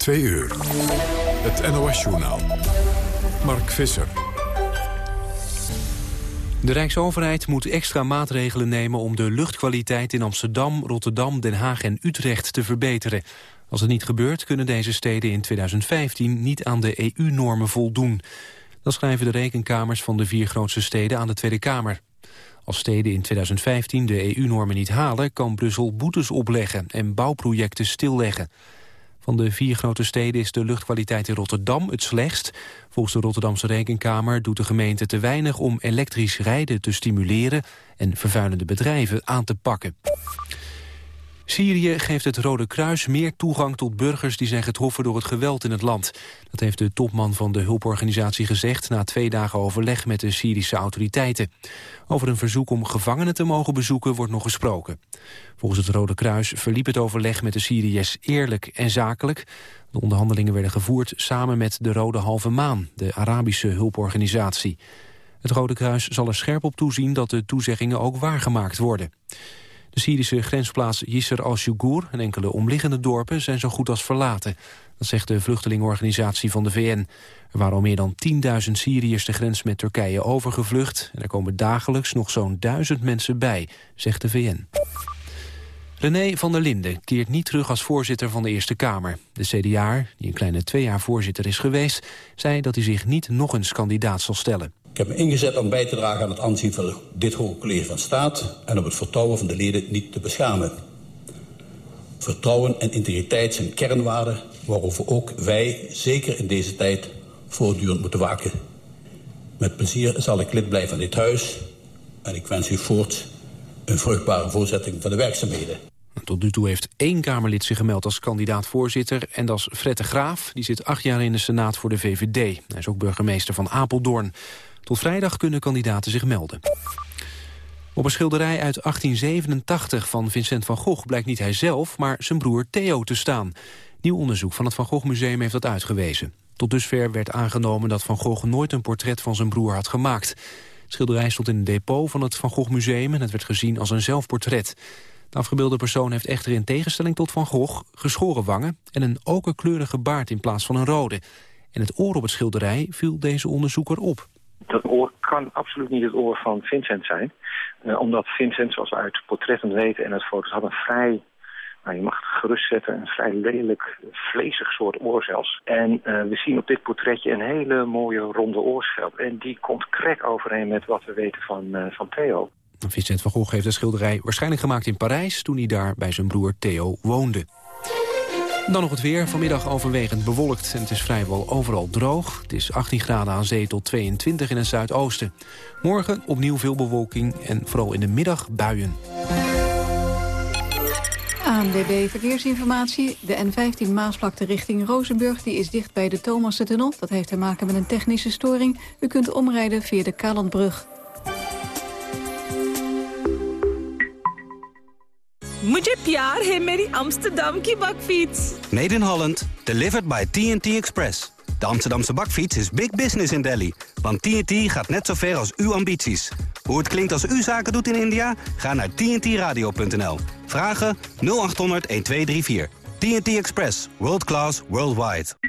Twee uur. Het NOS-journaal. Mark Visser. De Rijksoverheid moet extra maatregelen nemen om de luchtkwaliteit in Amsterdam, Rotterdam, Den Haag en Utrecht te verbeteren. Als het niet gebeurt, kunnen deze steden in 2015 niet aan de EU-normen voldoen. Dat schrijven de rekenkamers van de vier grootste steden aan de Tweede Kamer. Als steden in 2015 de EU-normen niet halen... kan Brussel boetes opleggen en bouwprojecten stilleggen. Van de vier grote steden is de luchtkwaliteit in Rotterdam het slechtst. Volgens de Rotterdamse Rekenkamer doet de gemeente te weinig... om elektrisch rijden te stimuleren en vervuilende bedrijven aan te pakken. Syrië geeft het Rode Kruis meer toegang tot burgers die zijn getroffen door het geweld in het land. Dat heeft de topman van de hulporganisatie gezegd na twee dagen overleg met de Syrische autoriteiten. Over een verzoek om gevangenen te mogen bezoeken wordt nog gesproken. Volgens het Rode Kruis verliep het overleg met de Syriërs eerlijk en zakelijk. De onderhandelingen werden gevoerd samen met de Rode Halve Maan, de Arabische hulporganisatie. Het Rode Kruis zal er scherp op toezien dat de toezeggingen ook waargemaakt worden. De Syrische grensplaats Yisr al-Shugur en enkele omliggende dorpen zijn zo goed als verlaten. Dat zegt de vluchtelingenorganisatie van de VN. Er waren al meer dan 10.000 Syriërs de grens met Turkije overgevlucht... en er komen dagelijks nog zo'n duizend mensen bij, zegt de VN. René van der Linden keert niet terug als voorzitter van de Eerste Kamer. De CDA, die een kleine twee jaar voorzitter is geweest... zei dat hij zich niet nog eens kandidaat zal stellen. Heb me ingezet om bij te dragen aan het aanzien van dit Hoge College van Staat... en om het vertrouwen van de leden niet te beschamen. Vertrouwen en integriteit zijn kernwaarden waarover ook wij, zeker in deze tijd, voortdurend moeten waken. Met plezier zal ik lid blijven van dit huis en ik wens u voort een vruchtbare voorzetting van de werkzaamheden. Tot nu toe heeft één Kamerlid zich gemeld als kandidaat-voorzitter... en dat is Fred de Graaf. Die zit acht jaar in de Senaat voor de VVD. Hij is ook burgemeester van Apeldoorn. Tot vrijdag kunnen kandidaten zich melden. Op een schilderij uit 1887 van Vincent van Gogh blijkt niet hij zelf, maar zijn broer Theo te staan. Nieuw onderzoek van het Van Gogh Museum heeft dat uitgewezen. Tot dusver werd aangenomen dat Van Gogh nooit een portret van zijn broer had gemaakt. Schilderij stond in een depot van het Van Gogh Museum en het werd gezien als een zelfportret. De afgebeelde persoon heeft echter in tegenstelling tot Van Gogh geschoren wangen en een okerkleurige baard in plaats van een rode. En het oor op het schilderij viel deze onderzoeker op dat oor kan absoluut niet het oor van Vincent zijn. Uh, omdat Vincent, zoals we uit portretten weten en uit foto's, had een vrij, nou, je mag het gerust zetten, een vrij lelijk, vlezig soort oor zelfs. En uh, we zien op dit portretje een hele mooie ronde oorschelp. En die komt krek overeen met wat we weten van, uh, van Theo. Vincent van Gogh heeft de schilderij waarschijnlijk gemaakt in Parijs... toen hij daar bij zijn broer Theo woonde. Dan nog het weer. Vanmiddag overwegend bewolkt en het is vrijwel overal droog. Het is 18 graden aan zee tot 22 in het zuidoosten. Morgen opnieuw veel bewolking en vooral in de middag buien. ANWB Verkeersinformatie. De N15 Maasvlakte richting Rozenburg die is dicht bij de Thomassen-tunnel. Dat heeft te maken met een technische storing. U kunt omrijden via de Kalandbrug. मुझे प्यार है मेरी Amsterdam की bakfiets. Made in Holland, delivered by TNT Express. De Amsterdamse bakfiets is big business in Delhi. Want TNT gaat net zo ver als uw ambities. Hoe het klinkt als u zaken doet in India? Ga naar tntradio.nl. Vragen 0800 1234. TNT Express. World class, worldwide.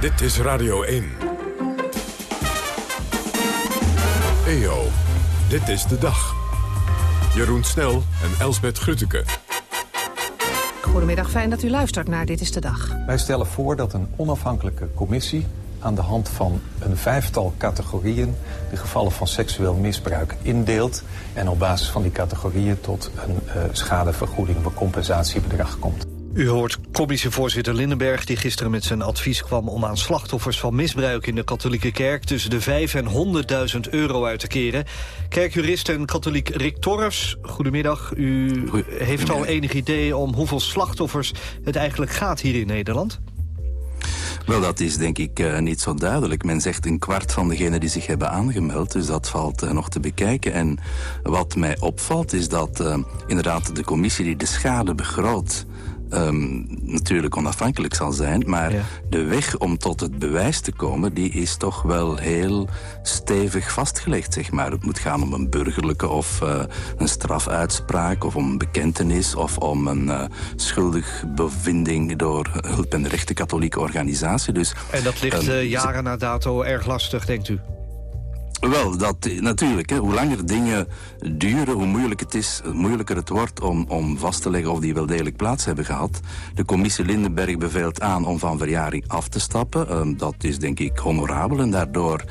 Dit is Radio 1. EO, dit is de dag. Jeroen Snel en Elsbet Grutteke. Goedemiddag, fijn dat u luistert naar Dit is de Dag. Wij stellen voor dat een onafhankelijke commissie aan de hand van een vijftal categorieën de gevallen van seksueel misbruik indeelt en op basis van die categorieën tot een uh, schadevergoeding of compensatiebedrag komt. U hoort commissievoorzitter Lindenberg die gisteren met zijn advies kwam... om aan slachtoffers van misbruik in de katholieke kerk... tussen de 5 en 100.000 euro uit te keren. Kerkjurist en katholiek Rick Torres, goedemiddag. U heeft al enig idee om hoeveel slachtoffers het eigenlijk gaat hier in Nederland? Wel, dat is denk ik uh, niet zo duidelijk. Men zegt een kwart van degenen die zich hebben aangemeld, dus dat valt uh, nog te bekijken. En wat mij opvalt is dat uh, inderdaad de commissie die de schade begroot um, natuurlijk onafhankelijk zal zijn. Maar de weg om tot het bewijs te komen, die is toch wel heel stevig vastgelegd, zeg maar. Het moet gaan om een burgerlijke of uh, een strafuitspraak... of om een bekentenis of om een uh, schuldig bevinding... door hulp en rechten katholieke organisatie. Dus, en dat ligt uh, jaren na dato erg lastig, denkt u? Wel, dat, natuurlijk. Hè. Hoe langer dingen duren, hoe moeilijk het is, moeilijker het wordt om, om vast te leggen of die wel degelijk plaats hebben gehad. De commissie Lindenberg beveelt aan om van verjaring af te stappen. Um, dat is denk ik honorabel en daardoor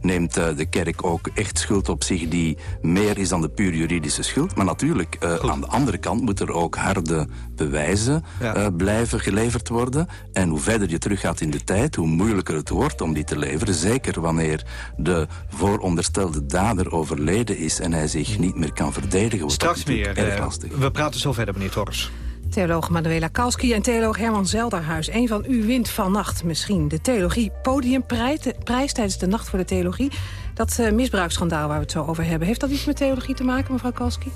neemt uh, de kerk ook echt schuld op zich die meer is dan de puur juridische schuld. Maar natuurlijk, uh, aan de andere kant moeten er ook harde bewijzen ja. uh, blijven geleverd worden. En hoe verder je teruggaat in de tijd, hoe moeilijker het wordt om die te leveren. Zeker wanneer de vooronderstelde dader overleden is en hij zich niet meer kan verdedigen. Wordt Straks meer. Erg lastig. we praten zo verder, meneer Torres. Theoloog Manuela Kalski en theoloog Herman Zelderhuis. Een van u wint vannacht misschien de Theologie Podiumprijs prijs tijdens de Nacht voor de Theologie. Dat uh, misbruiksschandaal waar we het zo over hebben. Heeft dat iets met theologie te maken, mevrouw Kalski?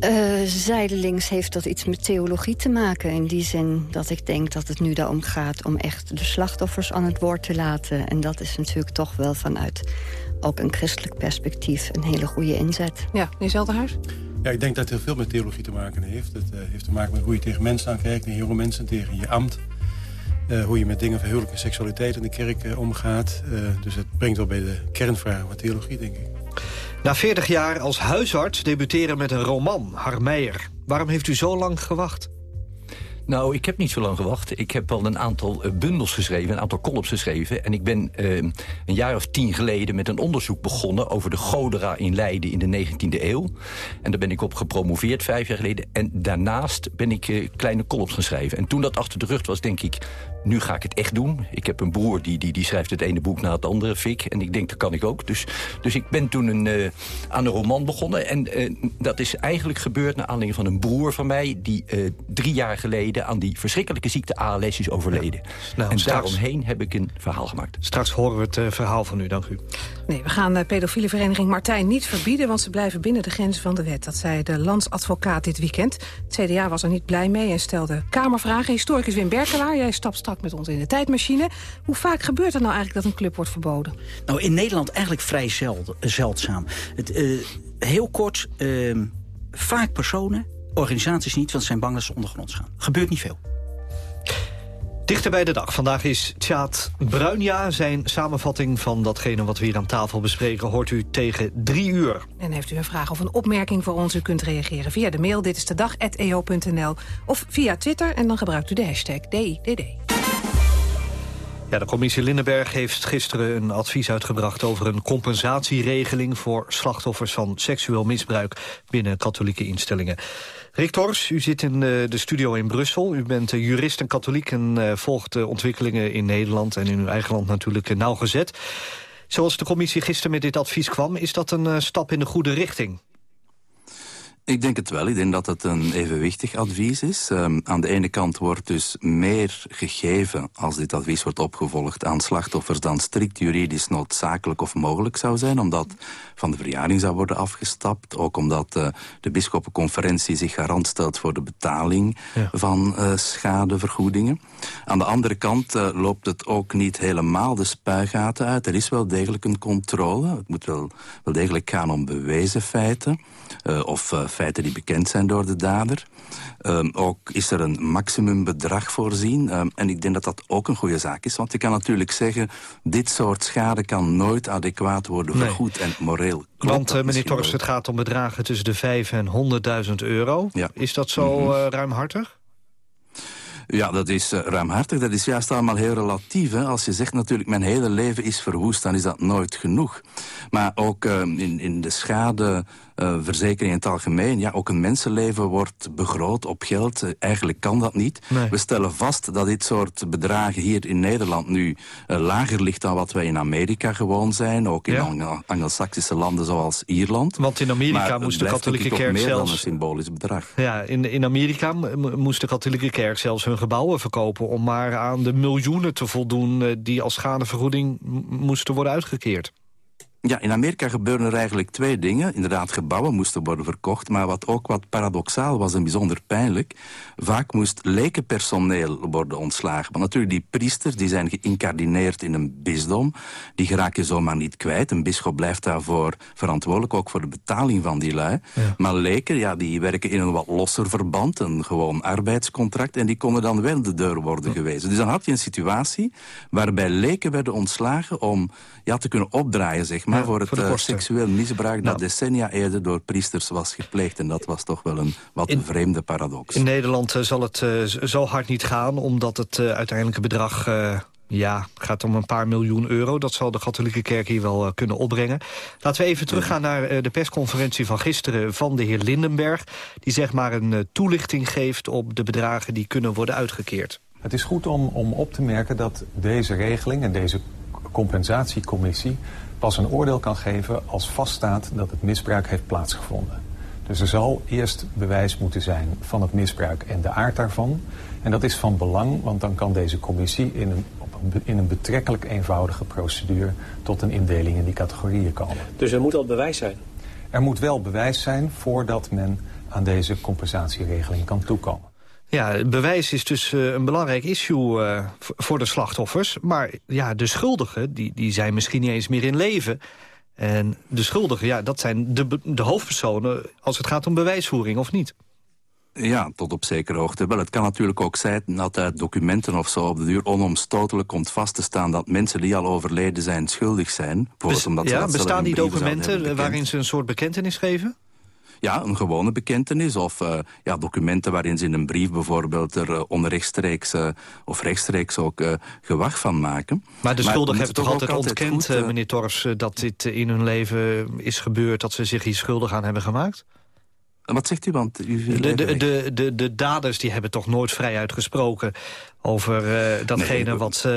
Uh, zijdelings heeft dat iets met theologie te maken. In die zin dat ik denk dat het nu daarom gaat... om echt de slachtoffers aan het woord te laten. En dat is natuurlijk toch wel vanuit ook een christelijk perspectief... een hele goede inzet. Ja, meneer Zelderhuis? Ik denk dat het heel veel met theologie te maken heeft. Het uh, heeft te maken met hoe je tegen mensen aankijkt, tegen jonge mensen, tegen je ambt. Uh, hoe je met dingen van huwelijk en seksualiteit in de kerk uh, omgaat. dus het brengt wel bij de kernvraag van theologie, denk ik. Na 40 jaar als huisarts debuteren met een roman, Harmeijer. Waarom heeft u zo lang gewacht? Nou, ik heb niet zo lang gewacht. Ik heb al een aantal uh, bundels geschreven, een aantal columns geschreven. En ik ben uh, een jaar of tien geleden met een onderzoek begonnen... over de Godera in Leiden in de 19e eeuw. En daar ben ik op gepromoveerd vijf jaar geleden. En daarnaast ben ik uh, kleine columns gaan schrijven. En toen dat achter de rug was, denk ik... nu ga ik het echt doen. Ik heb een broer die, die, die schrijft het ene boek na het andere, Fik. En ik denk, dat kan ik ook. Dus, dus ik ben toen een, aan een roman begonnen. En dat is eigenlijk gebeurd naar aanleiding van een broer van mij... die drie jaar geleden aan die verschrikkelijke ziekte ALS is overleden. Ja. Nou, en straks... daaromheen heb ik een verhaal gemaakt. Straks horen we het uh, verhaal van u, dank u. Nee, we gaan de pedofiele vereniging Martijn niet verbieden... want ze blijven binnen de grenzen van de wet. Dat zei de landsadvocaat dit weekend. Het CDA was er niet blij mee en stelde kamervragen. Historicus Wim Berkelaar, jij stapt straks met ons in de tijdmachine. Hoe vaak gebeurt het nou eigenlijk dat een club wordt verboden? Nou, in Nederland eigenlijk vrij zeld, zeldzaam. Het, uh, heel kort, uh, vaak personen Organisaties niet, want ze zijn bang dat ze ondergronds gaan. Gebeurt niet veel. Dichter bij de dag. Vandaag is Tjaat Bruinja. Zijn samenvatting van datgene wat we hier aan tafel bespreken... hoort u tegen drie uur. En heeft u een vraag of een opmerking voor ons... u kunt reageren via de mail dit is de dag@eo.nl of via Twitter en dan gebruikt u de hashtag DIDD. Ja, de commissie Lindenberg heeft gisteren een advies uitgebracht... over een compensatieregeling voor slachtoffers van seksueel misbruik... binnen katholieke instellingen. Rick Tors, u zit in de studio in Brussel. U bent jurist en katholiek en volgt de ontwikkelingen in Nederland... en in uw eigen land natuurlijk nauwgezet. Zoals de commissie gisteren met dit advies kwam... is dat een stap in de goede richting? Ik denk het wel. Ik denk dat het een evenwichtig advies is. Um, aan de ene kant wordt dus meer gegeven als dit advies wordt opgevolgd aan slachtoffers dan strikt juridisch noodzakelijk of mogelijk zou zijn, omdat van de verjaring zou worden afgestapt. Ook omdat uh, de bisschoppenconferentie zich garant stelt voor de betaling ja. van uh, schadevergoedingen. Aan de andere kant uh, loopt het ook niet helemaal de spuigaten uit. Er is wel degelijk een controle. Het moet wel, wel degelijk gaan om bewezen feiten. of feiten die bekend zijn door de dader. Um, ook is er een maximumbedrag voorzien. Um, en ik denk dat dat ook een goede zaak is. Want je kan natuurlijk zeggen... dit soort schade kan nooit adequaat worden vergoed en moreel. Want uh, meneer Torres, het gaat om bedragen tussen de 5 en 100.000 euro. Ja. Is dat zo uh, ruimhartig? Ja, dat is uh, ruimhartig. Dat is juist allemaal heel relatief. Hè. Als je zegt natuurlijk mijn hele leven is verwoest, dan is dat nooit genoeg. Maar ook uh, in, in de schade uh, verzekering in het algemeen. Ja, ook een mensenleven wordt begroot op geld. Uh, eigenlijk kan dat niet. Nee. We stellen vast dat dit soort bedragen hier in Nederland nu uh, lager ligt dan wat wij in Amerika gewoon zijn. Ook in ja. Anglo Anglo-Saxische landen zoals Ierland. Want in Amerika maar moest de katholieke kerk meer zelfs... dan een symbolisch bedrag. Ja, in, in Amerika moest de katholieke kerk zelfs hun gebouwen verkopen... om maar aan de miljoenen te voldoen die als schadevergoeding moesten worden uitgekeerd. Ja, in Amerika gebeuren er eigenlijk twee dingen. Inderdaad, gebouwen moesten worden verkocht, maar wat ook wat paradoxaal was en bijzonder pijnlijk, vaak moest lekenpersoneel worden ontslagen. Want natuurlijk, die priesters die zijn geïncardineerd in een bisdom, die geraak je zomaar niet kwijt. Een bisschop blijft daarvoor verantwoordelijk, ook voor de betaling van die lui. Ja. Maar leken, ja, die werken in een wat losser verband, een gewoon arbeidscontract, en die konden dan wel de deur worden ja. gewezen. Dus dan had je een situatie waarbij leken werden ontslagen om ja, te kunnen opdraaien, zeg maar, ja, voor het voor uh, seksueel misbruik dat nou. decennia eerder door priesters was gepleegd. En dat was toch wel een wat in, vreemde paradox. In Nederland uh, zal het uh, zo hard niet gaan, omdat het uiteindelijke bedrag... Ja, het gaat om een paar miljoen euro. Dat zal de katholieke kerk hier wel uh, kunnen opbrengen. Laten we even teruggaan naar uh, de persconferentie van gisteren van de heer Lindenberg. Die zeg maar een uh, toelichting geeft op de bedragen die kunnen worden uitgekeerd. Het is goed om, om op te merken dat deze regeling en deze compensatiecommissie pas een oordeel kan geven als vaststaat dat het misbruik heeft plaatsgevonden. Dus er zal eerst bewijs moeten zijn van het misbruik en de aard daarvan. En dat is van belang, want dan kan deze commissie in een, in een betrekkelijk eenvoudige procedure tot een indeling in die categorieën komen. Dus er moet al bewijs zijn? Er moet wel bewijs zijn voordat men aan deze compensatieregeling kan toekomen. Ja, bewijs is dus uh, een belangrijk issue uh, voor de slachtoffers. Maar ja, de schuldigen, die, die zijn misschien niet eens meer in leven. En de schuldigen, ja, dat zijn de, de hoofdpersonen als het gaat om bewijsvoering, of niet? Ja, tot op zekere hoogte. Wel, het kan natuurlijk ook zijn dat uit documenten of zo op de duur onomstotelijk komt vast te staan dat mensen die al overleden zijn schuldig zijn. Bes omdat ja, bestaan die documenten waarin ze een soort bekentenis geven? Ja, een gewone bekentenis of uh, ja, documenten waarin ze in een brief bijvoorbeeld er uh, onrechtstreeks uh, of rechtstreeks ook gewacht van maken. Maar de schuldigen hebben toch altijd ontkend, goed, meneer Torfs, dat dit in hun leven is gebeurd, dat ze zich hier schuldig aan hebben gemaakt? Wat zegt u? Want u de, de, de, de, de daders die hebben toch nooit vrij uitgesproken over uh, datgene nee, wat uh,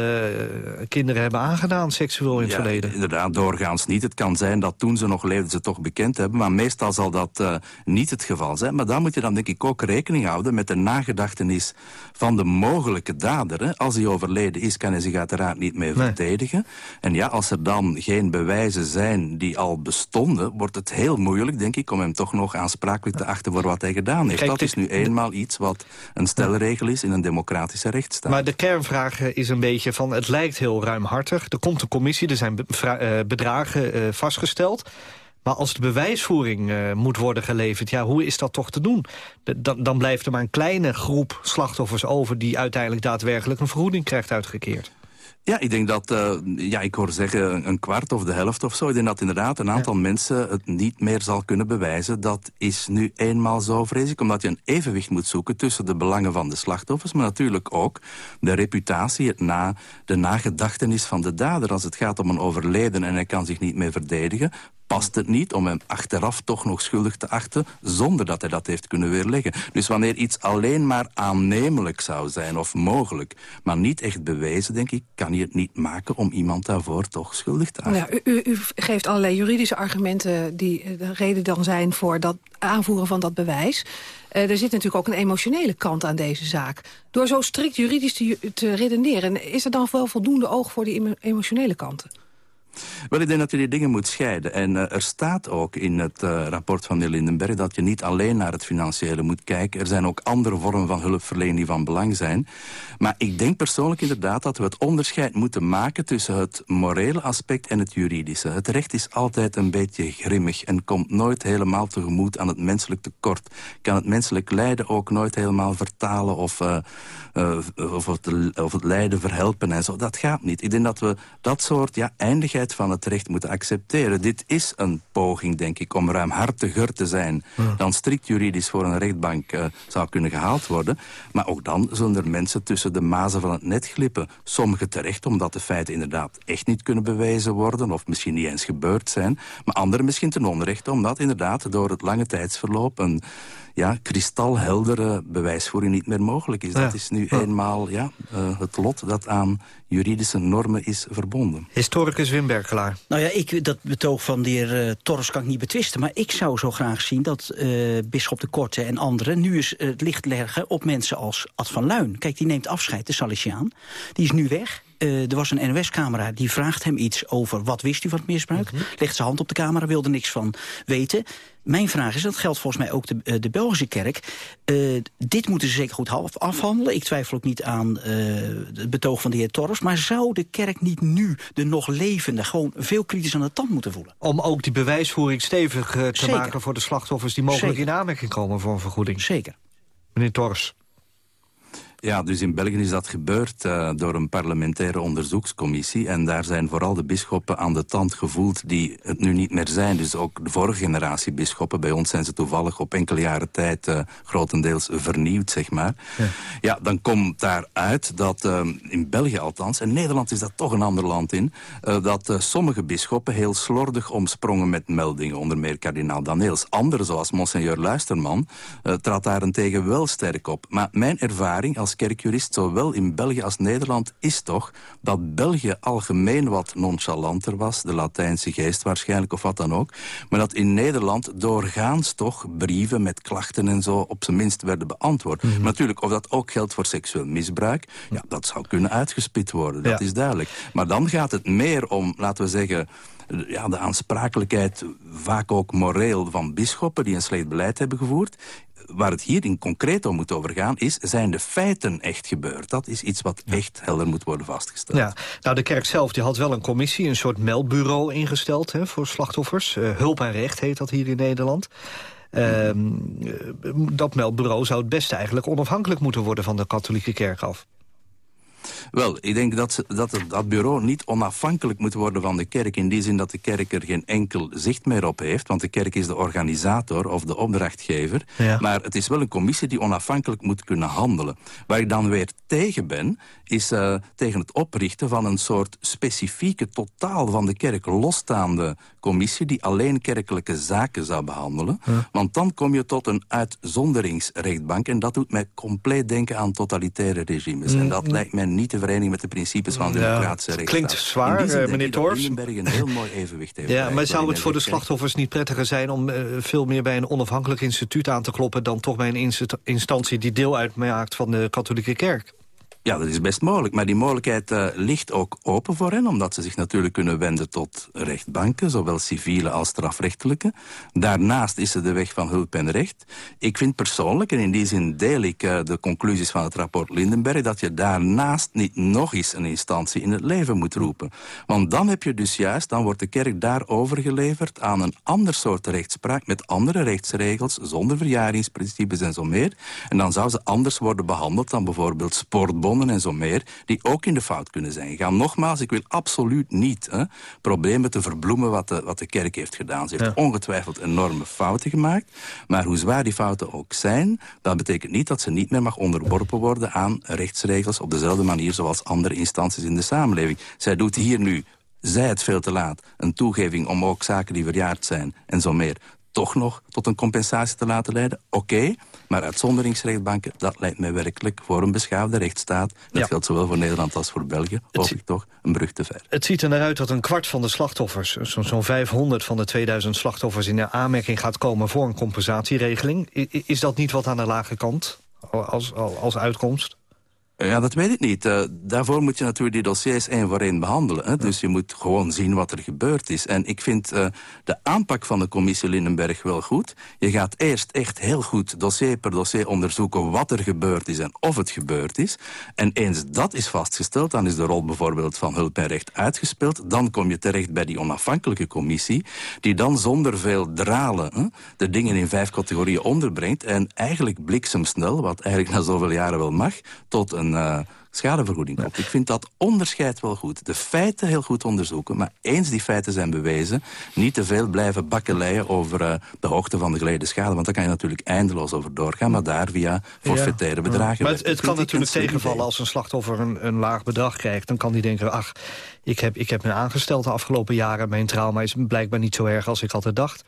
kinderen hebben aangedaan, seksueel in het ja, verleden. Inderdaad, doorgaans niet. Het kan zijn dat toen ze nog leefden ze toch bekend hebben, maar meestal zal dat uh, niet het geval zijn. Maar daar moet je dan denk ik ook rekening houden met de nagedachtenis van de mogelijke dader. Hè. Als hij overleden is, kan hij zich uiteraard niet meer nee. verdedigen. En ja, als er dan geen bewijzen zijn die al bestonden, wordt het heel moeilijk, denk ik, om hem toch nog aansprakelijk te achten voor wat hij gedaan heeft. Kijk, dat is nu eenmaal iets wat een stelregel is in een democratische Maar de kernvraag is een beetje van, het lijkt heel ruimhartig. Er komt een commissie, er zijn bedragen uh, vastgesteld. Maar als de bewijsvoering moet worden geleverd, ja, hoe is dat toch te doen? Dan, dan blijft er maar een kleine groep slachtoffers over... die uiteindelijk daadwerkelijk een vergoeding krijgt uitgekeerd. Ja, ik denk dat, uh, ja, ik hoor zeggen een kwart of de helft of zo. Ik denk dat inderdaad een aantal ja. mensen het niet meer zal kunnen bewijzen. Dat is nu eenmaal zo, vrees ik. Omdat je een evenwicht moet zoeken tussen de belangen van de slachtoffers... maar natuurlijk ook de reputatie, het na, de nagedachtenis van de dader. Als het gaat om een overleden en hij kan zich niet meer verdedigen past het niet om hem achteraf toch nog schuldig te achten... zonder dat hij dat heeft kunnen weerleggen. Dus wanneer iets alleen maar aannemelijk zou zijn of mogelijk... maar niet echt bewezen, denk ik, kan je het niet maken... om iemand daarvoor toch schuldig te achten. Ja, u, u, geeft allerlei juridische argumenten die de reden dan zijn... voor dat aanvoeren van dat bewijs. Uh, er zit natuurlijk ook een emotionele kant aan deze zaak. Door zo strikt juridisch te, te redeneren... is er dan wel voldoende oog voor die emotionele kanten? Wel, ik denk dat je die dingen moet scheiden. En uh, er staat ook in het uh, rapport van de Lindenberg... dat je niet alleen naar het financiële moet kijken. Er zijn ook andere vormen van hulpverlening die van belang zijn. Maar ik denk persoonlijk inderdaad dat we het onderscheid moeten maken... tussen het morele aspect en het juridische. Het recht is altijd een beetje grimmig... en komt nooit helemaal tegemoet aan het menselijk tekort. Kan het menselijk lijden ook nooit helemaal vertalen... of, uh, of, het, of het lijden verhelpen en zo. Dat gaat niet. Ik denk dat we dat soort ja, eindigheid van het recht moeten accepteren. Dit is een poging, denk ik, om ruimhartiger te zijn... dan strikt juridisch voor een rechtbank uh, zou kunnen gehaald worden. Maar ook dan zullen er mensen tussen de mazen van het net glippen. Sommigen terecht, omdat de feiten inderdaad echt niet kunnen bewijzen worden... of misschien niet eens gebeurd zijn. Maar anderen misschien ten onrechte, omdat inderdaad door het lange tijdsverloop... een ja, kristalheldere bewijsvoering niet meer mogelijk is. Dat is nu eenmaal ja, uh, het lot dat aan juridische normen is verbonden. Historicus Wim Berkelaar. Nou ja, ik, dat betoog van de heer uh, Torres kan ik niet betwisten... maar ik zou zo graag zien dat uh, Bisschop de Korte en anderen... nu eens het licht leggen op mensen als Ad van Luin. Kijk, die neemt afscheid, de Salesiaan. Die is nu weg. Uh, er was een NOS-camera die vraagt hem iets over... wat wist u van het misbruik? Mm Legt zijn hand op de camera, wilde niks van weten. Mijn vraag is, dat geldt volgens mij ook de, de Belgische kerk... Uh, dit moeten ze zeker goed afhandelen. Ik twijfel ook niet aan uh, het betoog van de heer Torres. Maar zou de kerk niet nu de nog levende... gewoon veel kritisch aan de tand moeten voelen? Om ook die bewijsvoering stevig te zeker. maken voor de slachtoffers... die mogelijk zeker. in aanmerking komen voor een vergoeding? Zeker. Meneer Torres. Ja, dus in België is dat gebeurd uh, door een parlementaire onderzoekscommissie. En daar zijn vooral de bisschoppen aan de tand gevoeld die het nu niet meer zijn. Dus ook de vorige generatie bisschoppen. Bij ons zijn ze toevallig op enkele jaren tijd uh, grotendeels vernieuwd, zeg maar. Ja, ja dan komt daaruit dat uh, in België althans, en Nederland is dat toch een ander land in, dat sommige bisschoppen heel slordig omsprongen met meldingen. Onder meer kardinaal Daneels. Anderen, zoals monseigneur Luisterman, trad daarentegen wel sterk op. Maar mijn ervaring als kerkjurist, zowel in België als Nederland, is toch dat België algemeen wat nonchalanter was, de Latijnse geest waarschijnlijk of wat dan ook, maar dat in Nederland doorgaans toch brieven met klachten en zo op zijn minst werden beantwoord. Mm -hmm. Natuurlijk, of dat ook geldt voor seksueel misbruik, ja, dat zou kunnen uitgespit worden, dat ja. is duidelijk. Maar dan gaat het meer om, laten we zeggen ja, de aansprakelijkheid, vaak ook moreel, van bisschoppen die een slecht beleid hebben gevoerd waar het hier in concreet om moet overgaan is... zijn de feiten echt gebeurd? Dat is iets wat echt helder moet worden vastgesteld. Ja, nou de kerk zelf die had wel een commissie, een soort meldbureau ingesteld... Hè, voor slachtoffers. Uh, hulp en recht heet dat hier in Nederland. Uh, dat meldbureau zou het beste eigenlijk onafhankelijk moeten worden... van de katholieke kerk af. Wel, ik denk dat, ze, dat het, dat bureau niet onafhankelijk moet worden van de kerk... in die zin dat de kerk er geen enkel zicht meer op heeft... want de kerk is de organisator of de opdrachtgever. Ja. Maar het is wel een commissie die onafhankelijk moet kunnen handelen. Waar ik dan weer tegen ben, is uh, tegen het oprichten van een soort specifieke... totaal van de kerk losstaande commissie... die alleen kerkelijke zaken zou behandelen. Ja. Want dan kom je tot een uitzonderingsrechtbank... en dat doet mij compleet denken aan totalitaire regimes. Mm. En dat lijkt mij niet te verenigen met de principes van de ja. democratische rechtsstaat. Klinkt zwaar, uh, meneer Torfs. een heel mooi evenwicht heeft. Ja, maar zou het voor de slachtoffers niet prettiger zijn... om uh, veel meer bij een onafhankelijk instituut aan te kloppen... dan toch bij een instantie die deel uitmaakt van de katholieke kerk? Ja, dat is best mogelijk. Maar die mogelijkheid uh, ligt ook open voor hen... omdat ze zich natuurlijk kunnen wenden tot rechtbanken... zowel civiele als strafrechtelijke. Daarnaast is er de weg van hulp en recht. Ik vind persoonlijk, en in die zin deel ik uh, de conclusies van het rapport Lindenberg... dat je daarnaast niet nog eens een instantie in het leven moet roepen. Want dan heb je dus juist, dan wordt de kerk daar overgeleverd... aan een ander soort rechtspraak met andere rechtsregels... zonder verjaringsprincipes en zo meer. En dan zou ze anders worden behandeld dan bijvoorbeeld en zo meer, die ook in de fout kunnen zijn gegaan. Nogmaals, ik wil absoluut niet hè, problemen te verbloemen wat de, wat de kerk heeft gedaan. Ze heeft ja. ongetwijfeld enorme fouten gemaakt, maar hoe zwaar die fouten ook zijn, dat betekent niet dat ze niet meer mag onderworpen worden aan rechtsregels op dezelfde manier zoals andere instanties in de samenleving. Zij doet hier nu zij het veel te laat. Een toegeving om ook zaken die verjaard zijn en zo meer toch nog tot een compensatie te laten leiden. Oké, okay, maar uitzonderingsrechtbanken, dat lijkt mij werkelijk voor een beschaafde rechtsstaat. Dat ja. geldt zowel voor Nederland als voor België. Hoop ik toch een brug te ver. Het ziet er naar uit dat een kwart van de slachtoffers, zo'n zo 500 van de 2000 slachtoffers... in de aanmerking gaat komen voor een compensatieregeling. I is dat niet wat aan de lage kant als, als, als uitkomst? Ja, dat weet ik niet. Uh, daarvoor moet je natuurlijk die dossiers één voor één behandelen. Hè? Dus je moet gewoon zien wat er gebeurd is. En ik vind uh, de aanpak van de commissie Lindenberg wel goed. Je gaat eerst echt heel goed dossier per dossier onderzoeken wat er gebeurd is en of het gebeurd is. En eens dat is vastgesteld, dan is de rol bijvoorbeeld van hulp en recht uitgespeeld. Dan kom je terecht bij die onafhankelijke commissie, die dan zonder veel dralen hè, de dingen in vijf categorieën onderbrengt en eigenlijk bliksemsnel, wat eigenlijk na zoveel jaren wel mag, tot een uh, schadevergoeding komt. Ik vind dat onderscheid wel goed. De feiten heel goed onderzoeken, maar eens die feiten zijn bewezen... niet te veel blijven bakkeleien over uh, de hoogte van de geleden schade. Want daar kan je natuurlijk eindeloos over doorgaan, maar daar via forfaitaire bedragen... Maar het, het kan natuurlijk tegenvallen als een slachtoffer een, een laag bedrag krijgt. Dan kan die denken, ach, ik heb, ik heb me aangesteld de afgelopen jaren... mijn trauma is blijkbaar niet zo erg als ik altijd dacht.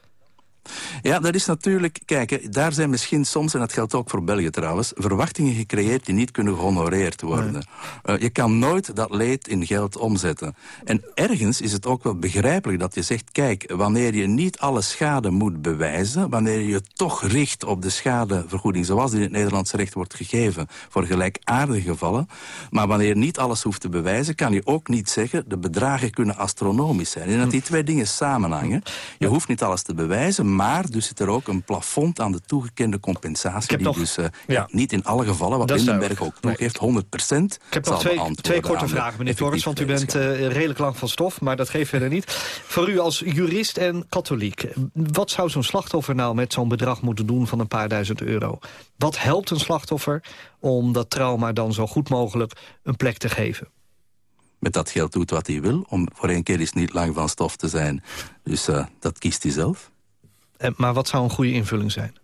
Ja, dat is natuurlijk... Kijk, daar zijn misschien soms, en dat geldt ook voor België trouwens... verwachtingen gecreëerd die niet kunnen gehonoreerd worden. Uh, je kan nooit dat leed in geld omzetten. En ergens is het ook wel begrijpelijk dat je zegt... kijk, wanneer je niet alle schade moet bewijzen... wanneer je toch richt op de schadevergoeding... zoals die in het Nederlandse recht wordt gegeven... voor gelijkaardige gevallen... maar wanneer je niet alles hoeft te bewijzen... kan je ook niet zeggen, de bedragen kunnen astronomisch zijn. En dat die twee dingen samenhangen. Je hoeft niet alles te bewijzen maar dus zit er ook een plafond aan de toegekende compensatie. Die dus uh, ja. niet in alle gevallen, wat Lindenberg ook nog heeft, 100 procent Ik heb nog twee, twee korte vragen, meneer Torres, want u bent uh, redelijk lang van stof, maar dat geeft verder niet. Voor u als jurist en katholiek, wat zou zo'n slachtoffer nou met zo'n bedrag moeten doen van een paar duizend euro? Wat helpt een slachtoffer om dat trauma dan zo goed mogelijk een plek te geven? met dat geld doet wat hij wil. Om voor één keer is niet lang van stof te zijn. Dus uh, dat kiest hij zelf. Eh, maar wat zou een goede invulling zijn?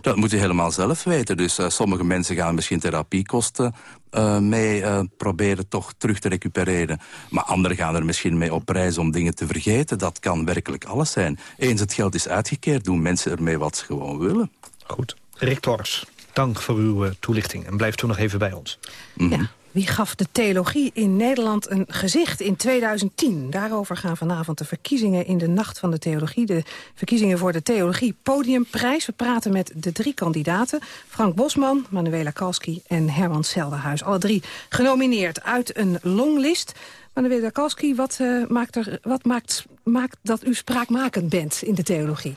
Dat moet je helemaal zelf weten. Dus uh, sommige mensen gaan misschien therapiekosten uh, mee uh, proberen toch terug te recupereren. Maar anderen gaan er misschien mee op reis om dingen te vergeten. Dat kan werkelijk alles zijn. Eens het geld is uitgekeerd, doen mensen ermee wat ze gewoon willen. Goed. Rick Tors, dank voor uw toelichting. En blijf toen nog even bij ons. Mm -hmm. Ja. Wie gaf de theologie in Nederland een gezicht in 2010? Daarover gaan vanavond de verkiezingen in de Nacht van de Theologie. De verkiezingen voor de Theologie Podiumprijs. We praten met de drie kandidaten. Frank Bosman, Manuela Kalski en Herman Selderhuis. Alle drie genomineerd uit een longlist. Manuela Kalski, wat, uh, maakt, er, wat maakt, maakt dat u spraakmakend bent in de theologie?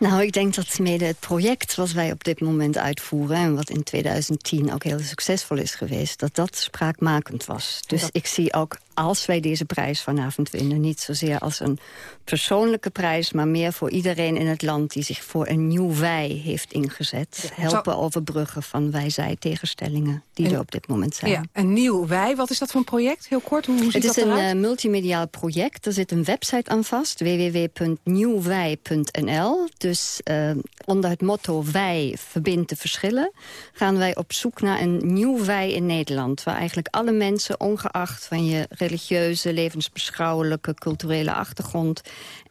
Nou, ik denk dat mede het project wat wij op dit moment uitvoeren... en wat in 2010 ook heel succesvol is geweest... dat dat spraakmakend was. Dus ik zie ook als wij deze prijs vanavond winnen... niet zozeer als een persoonlijke prijs... maar meer voor iedereen in het land die zich voor een nieuw wij heeft ingezet. Helpen overbruggen van wij-zij-tegenstellingen die er op dit moment zijn. Ja, een nieuw wij, wat is dat voor een project? Heel kort, hoe, ziet dat eruit? Het is een uh, multimediaal project. Er zit een website aan vast, www.nieuwwij.nl. Dus uh, onder het motto wij verbindt de verschillen... gaan wij op zoek naar een nieuw wij in Nederland... waar eigenlijk alle mensen, ongeacht van je religieuze, levensbeschouwelijke, culturele achtergrond...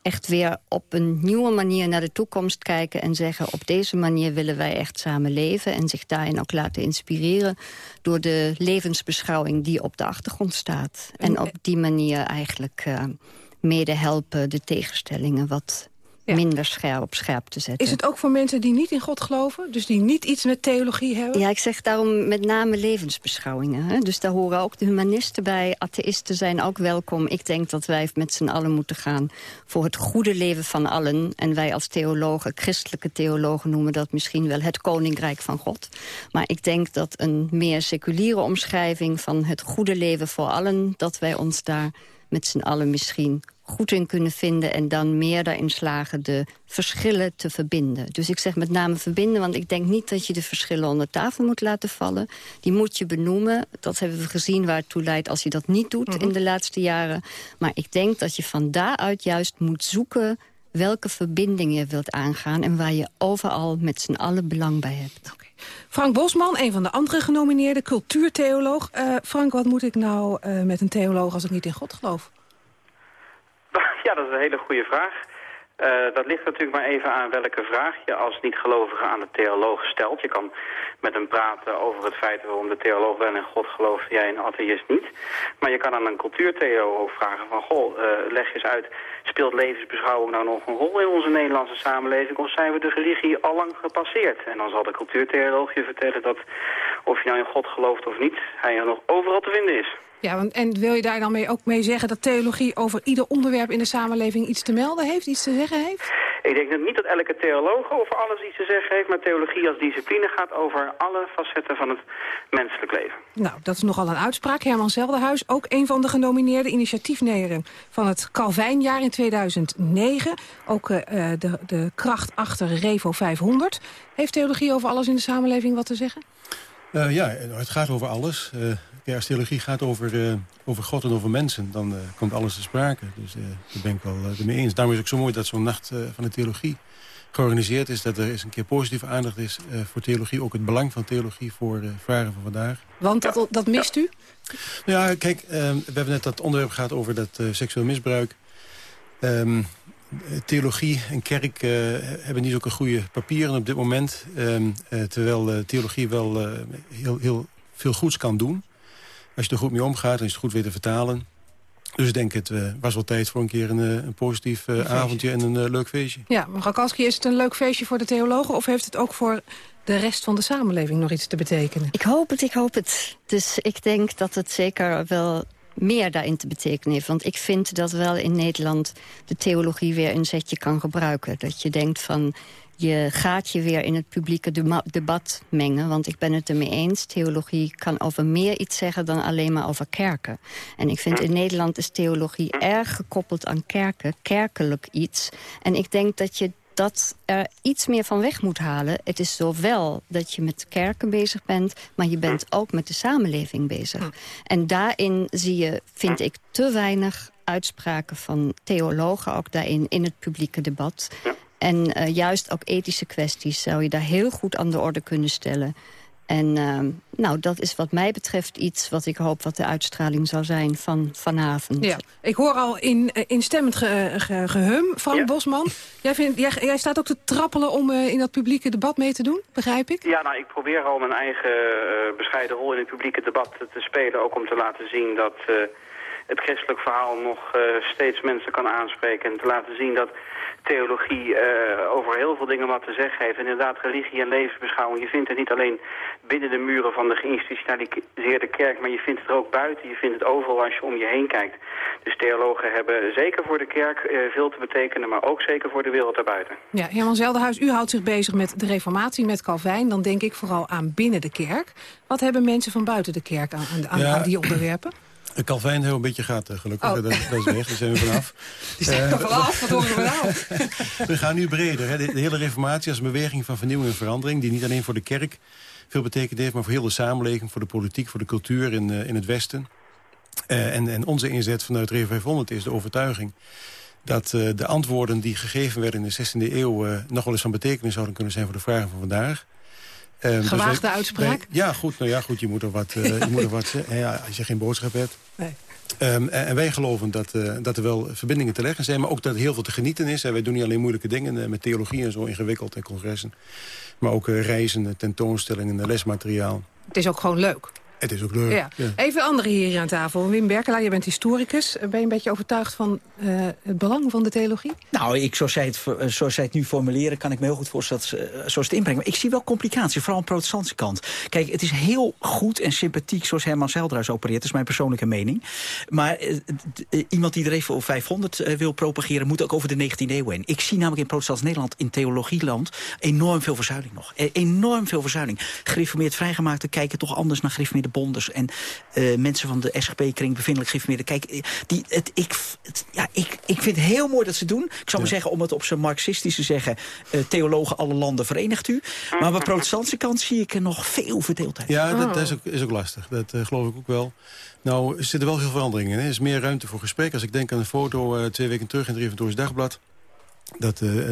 echt weer op een nieuwe manier naar de toekomst kijken... en zeggen, op deze manier willen wij echt samen leven... en zich daarin ook laten inspireren door de levensbeschouwing die op de achtergrond staat. En op die manier eigenlijk uh, mede helpen de tegenstellingen wat ja. minder scherp op scherp te zetten. Is het ook voor mensen die niet in God geloven? Dus die niet iets met theologie hebben? Ja, ik zeg daarom met name levensbeschouwingen. Hè? Dus daar horen ook de humanisten bij. Atheïsten zijn ook welkom. Ik denk dat wij met z'n allen moeten gaan voor het goede leven van allen. En wij als theologen, christelijke theologen noemen dat misschien wel het koninkrijk van God. Maar ik denk dat een meer seculiere omschrijving van het goede leven voor allen... dat wij ons daar met z'n allen misschien goed in kunnen vinden... en dan meer daarin slagen de verschillen te verbinden. Dus ik zeg met name verbinden, want ik denk niet dat je de verschillen onder tafel moet laten vallen. Die moet je benoemen. Dat hebben we gezien waar het toe leidt als je dat niet doet in de laatste jaren. Maar ik denk dat je van daaruit juist moet zoeken welke verbinding je wilt aangaan... en waar je overal met z'n allen belang bij hebt. Okay. Frank Bosman, een van de andere genomineerden, cultuurtheoloog. Uh, Frank, wat moet ik nou uh, met een theoloog als ik niet in God geloof? Ja, dat is een hele goede vraag. Uh, dat ligt natuurlijk maar even aan welke vraag je als niet-gelovige aan de theoloog stelt. Je kan met hem praten over het feit waarom de theoloog wel in God gelooft jij een atheïst niet. Maar je kan aan een cultuurtheoloog vragen van, goh, uh, leg eens uit, speelt levensbeschouwing nou nog een rol in onze Nederlandse samenleving of zijn we de religie al lang gepasseerd? En dan zal de cultuurtheoloog je vertellen dat of je nou in God gelooft of niet, hij er nog overal te vinden is. Ja, want, en wil je daar dan mee ook mee zeggen dat theologie over ieder onderwerp in de samenleving iets te melden heeft, iets te zeggen heeft? Ik denk niet dat elke theoloog over alles iets te zeggen heeft, maar theologie als discipline gaat over alle facetten van het menselijk leven. Nou, dat is nogal een uitspraak. Herman Zelderhuis, ook een van de genomineerde initiatiefnemers van het Calvijnjaar in 2009. Ook uh, de, de kracht achter Revo 500. Heeft theologie over alles in de samenleving wat te zeggen? Uh, ja, het gaat over alles. Uh, ja, als theologie gaat over, uh, over God en over mensen, dan komt alles te sprake. Dus daar ben ik wel mee eens. Daarom is het ook zo mooi dat zo'n nacht van de theologie georganiseerd is. Dat er eens een keer positieve aandacht is voor theologie. Ook het belang van theologie voor vragen van vandaag. Want dat, dat mist u? Ja, kijk, we hebben net dat onderwerp gehad over dat seksueel misbruik. Um, theologie en kerk uh, hebben niet zulke goede papieren op dit moment. Uh, terwijl uh, theologie wel heel, heel veel goeds kan doen. Als je er goed mee omgaat en je het goed weet te vertalen. Dus ik denk, het was wel tijd voor een keer een, een positief avondje en een leuk feestje. Ja, mevrouw Kalski, is het een leuk feestje voor de theologen... of heeft het ook voor de rest van de samenleving nog iets te betekenen? Ik hoop het, ik hoop het. Dus ik denk dat het zeker wel meer daarin te betekenen heeft. Want ik vind dat wel in Nederland de theologie weer een zetje kan gebruiken. Dat je denkt van, je gaat je weer in het publieke debat mengen. Want ik ben het ermee eens, theologie kan over meer iets zeggen... dan alleen maar over kerken. En ik vind in Nederland is theologie erg gekoppeld aan kerken. Kerkelijk iets. En ik denk dat je dat er iets meer van weg moet halen. Het is zowel dat je met kerken bezig bent... maar je bent ook met de samenleving bezig. En daarin zie je, vind ik, te weinig uitspraken van theologen... ook daarin, in het publieke debat. En uh, juist ook ethische kwesties zou je daar heel goed aan de orde kunnen stellen... En uh, nou, dat is wat mij betreft iets wat ik hoop wat de uitstraling zou zijn van vanavond. Ja, ik hoor al in, uh, instemmend ge, ge, gehum, Frank ja. Bosman. Jij, vindt, jij, jij, staat ook te trappelen om uh, in dat publieke debat mee te doen, begrijp ik? Ja, nou, ik probeer al mijn eigen uh, bescheiden rol in het publieke debat te spelen. Ook om te laten zien dat het christelijk verhaal nog steeds mensen kan aanspreken. En te laten zien dat theologie uh, over heel veel dingen wat te zeggen heeft. inderdaad, religie en levensbeschouwing. Je vindt het niet alleen binnen de muren van de geïnstitutionaliseerde kerk... maar je vindt het er ook buiten. Je vindt het overal als je om je heen kijkt. Dus theologen hebben zeker voor de kerk uh, veel te betekenen... maar ook zeker voor de wereld daarbuiten. Ja, Herman Zelderhuis, u houdt zich bezig met de reformatie, met Calvijn. Dan denk ik vooral aan binnen de kerk. Wat hebben mensen van buiten de kerk aan, aan, ja. aan die onderwerpen? Calvijn heel een beetje gaat, gelukkig. Oh. Dat, dat, is weg, daar zijn we vanaf. Die zijn er vanaf, wat horen we nou? we gaan nu breder. Hè. De, de, hele reformatie als een beweging van vernieuwing en verandering... die niet alleen voor de kerk veel betekend heeft... maar voor heel de samenleving, voor de politiek, voor de cultuur in, uh, in het Westen. Uh, en, en, onze inzet vanuit Revo 500 is de overtuiging... dat uh, de antwoorden die gegeven werden in de 16e eeuw... nog wel eens van betekenis zouden kunnen zijn voor de vragen van vandaag... Um, Gewaagde dus uitspraak? Ja, goed, nou ja, goed, je moet er wat, uh, je moet er wat zeggen. Ja, als je geen boodschap hebt. Nee. Um, en, en, wij geloven dat, uh, dat er wel verbindingen te leggen zijn... maar ook dat er heel veel te genieten is. En wij doen niet alleen moeilijke dingen uh, met theologie en zo ingewikkeld en congressen... maar ook reizen, tentoonstellingen, lesmateriaal. Het is ook gewoon leuk. Het is ook leuk. Ja. Ja. Even andere hier aan tafel. Wim Berkelaar, je bent historicus. Ben je een beetje overtuigd van uh, het belang van de theologie? Nou, ik, zoals, zij het, zoals zij het nu formuleren... kan ik me heel goed voorstellen dat ze, zoals het inbrengen. Maar ik zie wel complicaties, vooral aan de protestantse kant. Kijk, het is heel goed en sympathiek zoals Herman Zeldruis opereert. Dat is mijn persoonlijke mening. Maar uh, iemand die er even over 500 wil propageren... moet ook over de 19e eeuw heen. Ik zie namelijk in protestants Nederland, in theologieland... enorm veel verzuiling nog. E enorm veel verzuiling. Gereformeerd vrijgemaakten kijken toch anders naar gereformeerde bonders en uh, mensen van de SGP-kring bevindelijk geïnformeerde. Kijk, die, het, ik, het, ja, ik, ik vind het heel mooi dat ze doen. Ik zou ja. maar zeggen, om het op zijn marxistische zeggen... Uh, theologen alle landen verenigt u. Maar aan de protestantse kant zie ik er nog veel verdeeldheid. Ja, dat, dat is, ook, is ook lastig. Dat uh, geloof ik ook wel. Nou, er zitten wel veel veranderingen in. Er is meer ruimte voor gesprek. Als ik denk aan een foto twee weken terug in het Reventorisch Dagblad dat uh,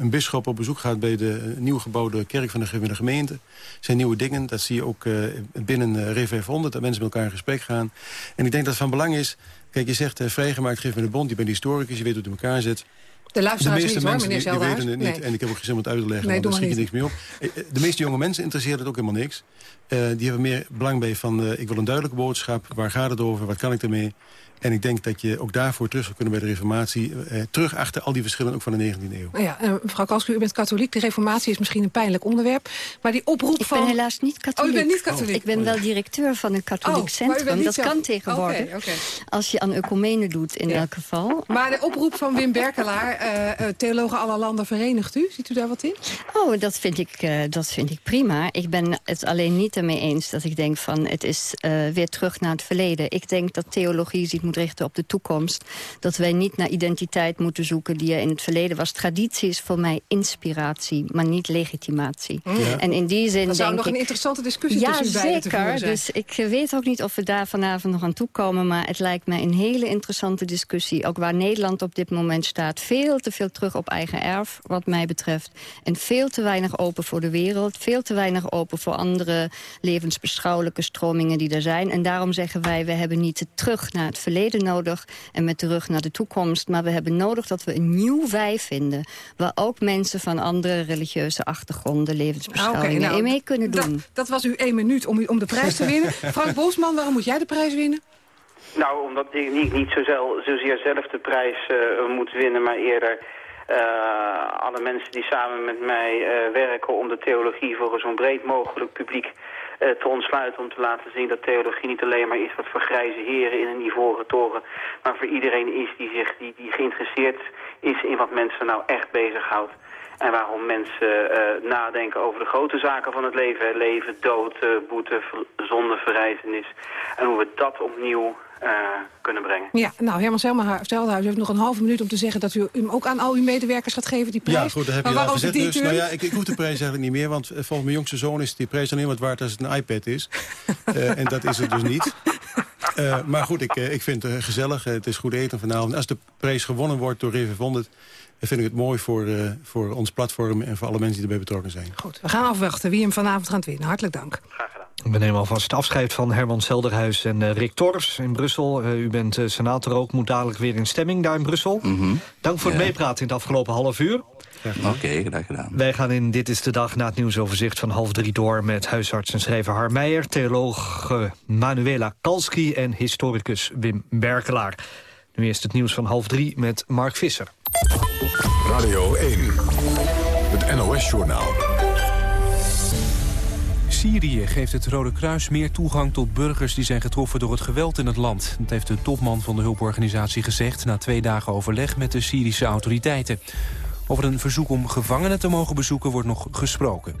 een bisschop op bezoek gaat bij de nieuw gebouwde kerk van de gemeente. zijn nieuwe dingen. Dat zie je ook uh, binnen uh, Rev 500, dat mensen met elkaar in gesprek gaan. En ik denk dat het van belang is... Kijk, je zegt vrijgemaakt, geef me de bond, je bent historicus, je weet hoe het in elkaar zit. De luisteraars meeste niet hoor, mensen meneer die, die weten het niet. Nee. En ik heb ook geen zin om het uit te leggen, Nee, want daar schiet je niks mee op. Eh, De meeste jonge mensen interesseert het ook helemaal niks. Eh, die hebben meer belang bij van, eh, ik wil een duidelijke boodschap. Waar gaat het over? Wat kan ik ermee? En ik denk dat je ook daarvoor terug zou kunnen bij de reformatie. Eh, terug achter al die verschillen ook van de 19e eeuw. Nou ja, eh, mevrouw Kalsku, u bent katholiek. De reformatie is misschien een pijnlijk onderwerp. Maar die oproep Ik van... ben helaas niet katholiek. Oh, u bent niet katholiek? Ik ben wel directeur van een katholiek Oh, centrum. Dat zelf- kan tegenwoordig. Oké. Als je aan ecumene doet in elk geval. Maar de oproep van Wim Berkelaar, eh eh, theologen aller landen verenigt u. Ziet u daar wat in? Oh, dat vind, ik, eh, dat vind ik prima. Ik ben het alleen niet ermee eens dat ik denk van... het is eh, weer terug naar het verleden. Ik denk dat theologie zich moet richten op de toekomst. Dat wij niet naar identiteit moeten zoeken die er in het verleden was. Traditie is voor mij inspiratie, maar niet legitimatie. Ja. En in die zin Dat zou denk nog ik... een interessante discussie ja, tussen beiden te zeker. voeren zijn. Dus ik weet ook niet of we daar vanavond nog aan toekomen. Maar het lijkt mij een hele interessante discussie. Ook waar Nederland op dit moment staat. Veel te veel terug op eigen erf, wat mij betreft. En veel te weinig open voor de wereld. Veel te weinig open voor andere levensbeschouwelijke stromingen die er zijn. En daarom zeggen wij, we hebben niet terug naar het verleden nodig... en met de rug naar de toekomst. Maar we hebben nodig dat we een nieuw wij vinden... waar ook mensen van andere religieuze achtergronden... levensbeschouwingen Oké, nou, in mee kunnen doen. Dat, dat was u één minuut om, u, om de prijs te winnen. Frank Bosman, waarom moet jij de prijs winnen? Nou, omdat ik niet, niet zozeer, zozeer zelf de prijs eh, moet winnen, maar eerder eh, alle mensen die samen met mij eh, werken om de theologie voor een zo'n breed mogelijk publiek te ontsluiten. Om te laten zien dat theologie niet alleen maar is wat voor grijze heren in een ivoren toren, maar voor iedereen is die, zich, die, die geïnteresseerd is in wat mensen nou echt bezighoudt. En waarom mensen eh, nadenken over de grote zaken van het leven. Leven, dood, eh, boete, zonde, verrijzenis. En hoe we dat opnieuw eh, kunnen brengen. Ja, nou, Herman Stelhuis heeft nog een halve minuut om te zeggen... dat u hem ook aan al uw medewerkers gaat geven, die prijs. Ja, goed, daar heb je al verdient Dus, nou ja, ik, ik hoef de prijs eigenlijk niet meer, want eh, volgens mijn jongste zoon is die prijs alleen wat waard als het een iPad is. Eh, en dat is het dus niet. Eh, maar goed, ik, ik vind het gezellig. Het is goed eten vanavond. Als de prijs gewonnen wordt door Reven Vondert... vind ik het mooi voor, voor ons platform en voor alle mensen die erbij betrokken zijn. Goed, we gaan afwachten wie hem vanavond gaat winnen. Hartelijk dank. We nemen alvast afscheid van Herman Zelderhuis en eh, Rick Torfs in Brussel. Eh, u bent eh, senator ook, moet dadelijk weer in stemming daar in Brussel. Dank voor het meepraten in het afgelopen half uur. Oké, graag gedaan. Wij gaan in Dit is de Dag na het nieuwsoverzicht van half drie door... met huisarts en schrijver Har Meijer, theoloog Manuela Kalski... en historicus Wim Berkelaar. Nu eerst het nieuws van half drie met Mark Visser. Radio 1, het NOS-journaal. Syrië geeft het Rode Kruis meer toegang tot burgers die zijn getroffen door het geweld in het land. Dat heeft de topman van de hulporganisatie gezegd na twee dagen overleg met de Syrische autoriteiten. Over een verzoek om gevangenen te mogen bezoeken wordt nog gesproken.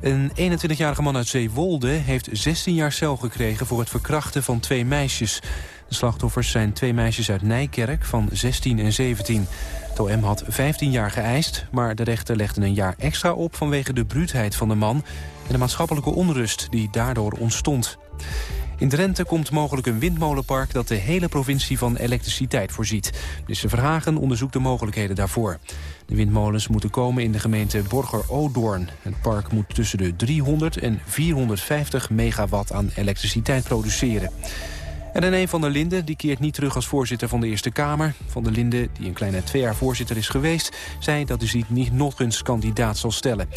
Een 21-jarige man uit Zeewolde heeft 16 jaar cel gekregen voor het verkrachten van twee meisjes. De slachtoffers zijn twee meisjes uit Nijkerk van 16 en 17. Het had 15 jaar geëist, maar de rechter legde een jaar extra op... vanwege de bruutheid van de man en de maatschappelijke onrust die daardoor ontstond. In Drenthe komt mogelijk een windmolenpark dat de hele provincie van elektriciteit voorziet. Minister Verhagen onderzoekt de mogelijkheden daarvoor. De windmolens moeten komen in de gemeente Borger-Odoorn. Het park moet tussen de 300 en 450 megawatt aan elektriciteit produceren. En René van der Linden die keert niet terug als voorzitter van de Eerste Kamer. Van der Linden, die een kleine twee jaar voorzitter is geweest... zei dat hij zich niet nog eens kandidaat zal stellen.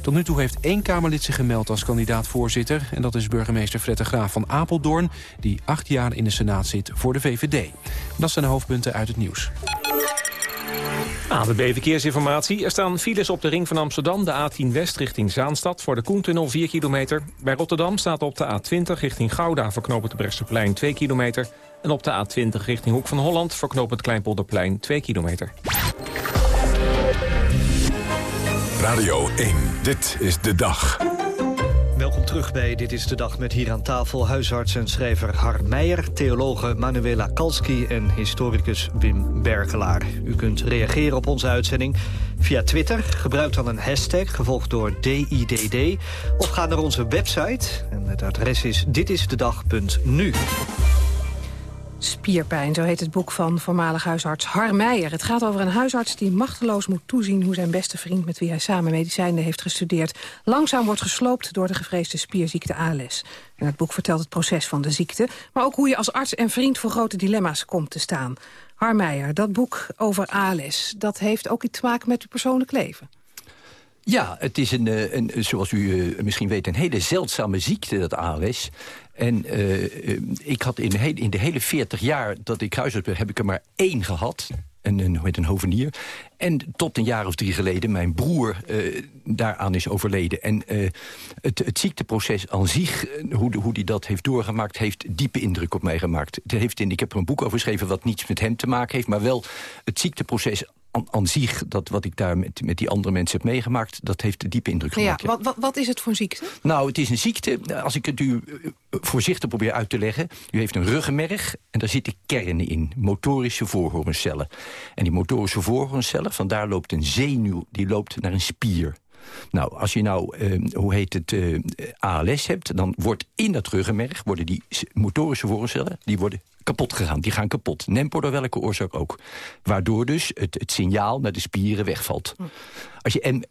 Tot nu toe heeft één Kamerlid zich gemeld als kandidaat-voorzitter... en dat is burgemeester Fred de Graaf van Apeldoorn... die acht jaar in de Senaat zit voor de VVD. Dat zijn de hoofdpunten uit het nieuws. AWB Verkeersinformatie. Er staan files op de ring van Amsterdam, de A10 West richting Zaanstad... voor de Koentunnel 4 kilometer. Bij Rotterdam staat op de A20 richting Gouda... voor knooppunt Brechtseplein 2 kilometer. En op de A20 richting Hoek van Holland... voor knooppunt Kleinpolderplein 2 kilometer. Radio 1, dit is de dag. Welkom terug bij Dit is de Dag met hier aan tafel huisarts en schrijver Har Meijer... theologe Manuela Kalski en historicus Wim Berkelaar. U kunt reageren op onze uitzending via Twitter. Gebruik dan een hashtag, gevolgd door DIDD. Of ga naar onze website. En het adres is ditisdedag.nu. Spierpijn, zo heet het boek van voormalig huisarts Har Meijer. Het gaat over een huisarts die machteloos moet toezien... hoe zijn beste vriend met wie hij samen medicijnen heeft gestudeerd... langzaam wordt gesloopt door de gevreesde spierziekte ALS. En het boek vertelt het proces van de ziekte... maar ook hoe je als arts en vriend voor grote dilemma's komt te staan. Har Meijer, dat boek over ALS, dat heeft ook iets te maken met uw persoonlijk leven. Ja, het is een, eh, een, zoals u eh, misschien weet een hele zeldzame ziekte, dat ALS. En ik had in de, hele, in de hele 40 jaar dat ik huisarts ben, heb ik er maar één gehad. Een, een, heet een hovenier. En tot een jaar of drie geleden mijn broer uh, daaraan is overleden. En het, het ziekteproces aan zich, hoe, hoe die dat heeft doorgemaakt... heeft diepe indruk op mij gemaakt. Het heeft in, ik heb er een boek over geschreven wat niets met hem te maken heeft... maar wel het ziekteproces aan, zich, dat wat ik daar met, met die andere mensen heb meegemaakt... dat heeft een diepe indruk gemaakt. Ja, Wat, wat, wat is het voor een ziekte? Nou, het is een ziekte, als ik het u eh, voorzichtig probeer uit te leggen... u heeft een ruggenmerg en daar zitten kernen in, motorische voorhoorncellen. En die motorische voorhoorncellen, vandaar loopt een zenuw, die loopt naar een spier. Nou, als je nou, uh, hoe heet het, eh, ALS hebt... dan wordt in dat ruggenmerg, worden die motorische voorcellen... die worden kapot gegaan. Die gaan kapot. Nempo door welke oorzaak ook. Waardoor dus het, het signaal naar de spieren wegvalt. Hm. Als je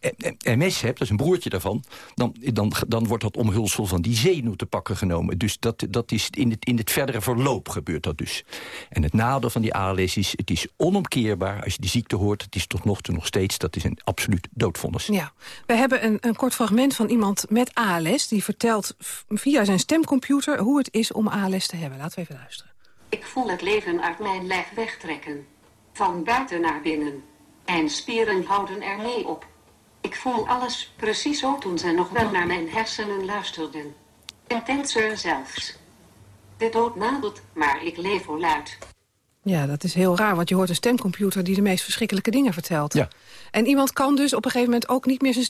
MS hebt, dat is een broertje daarvan... Dan, dan, dan wordt dat omhulsel van die zenuw te pakken genomen. Dus dat, dat is in, het, in het verdere verloop gebeurt dat dus. En het nadeel van die ALS is, het is onomkeerbaar. Als je die ziekte hoort, het is tot nog toe nog steeds... dat is een absoluut doodvonnis. Ja, we hebben een, een kort fragment van iemand met ALS... die vertelt via zijn stemcomputer hoe het is om ALS te hebben. Laten we even luisteren. Ik voel het leven uit mijn lijf wegtrekken. Van buiten naar binnen. En spieren houden er mee op. Ik voel alles precies zo toen ze nog wel naar mijn hersenen luisterden. Intenser zelfs. De dood nadert, maar ik leef voluit. Ja, dat is heel raar, want je hoort een stemcomputer... die de meest verschrikkelijke dingen vertelt. Ja. En iemand kan dus op een gegeven moment ook niet meer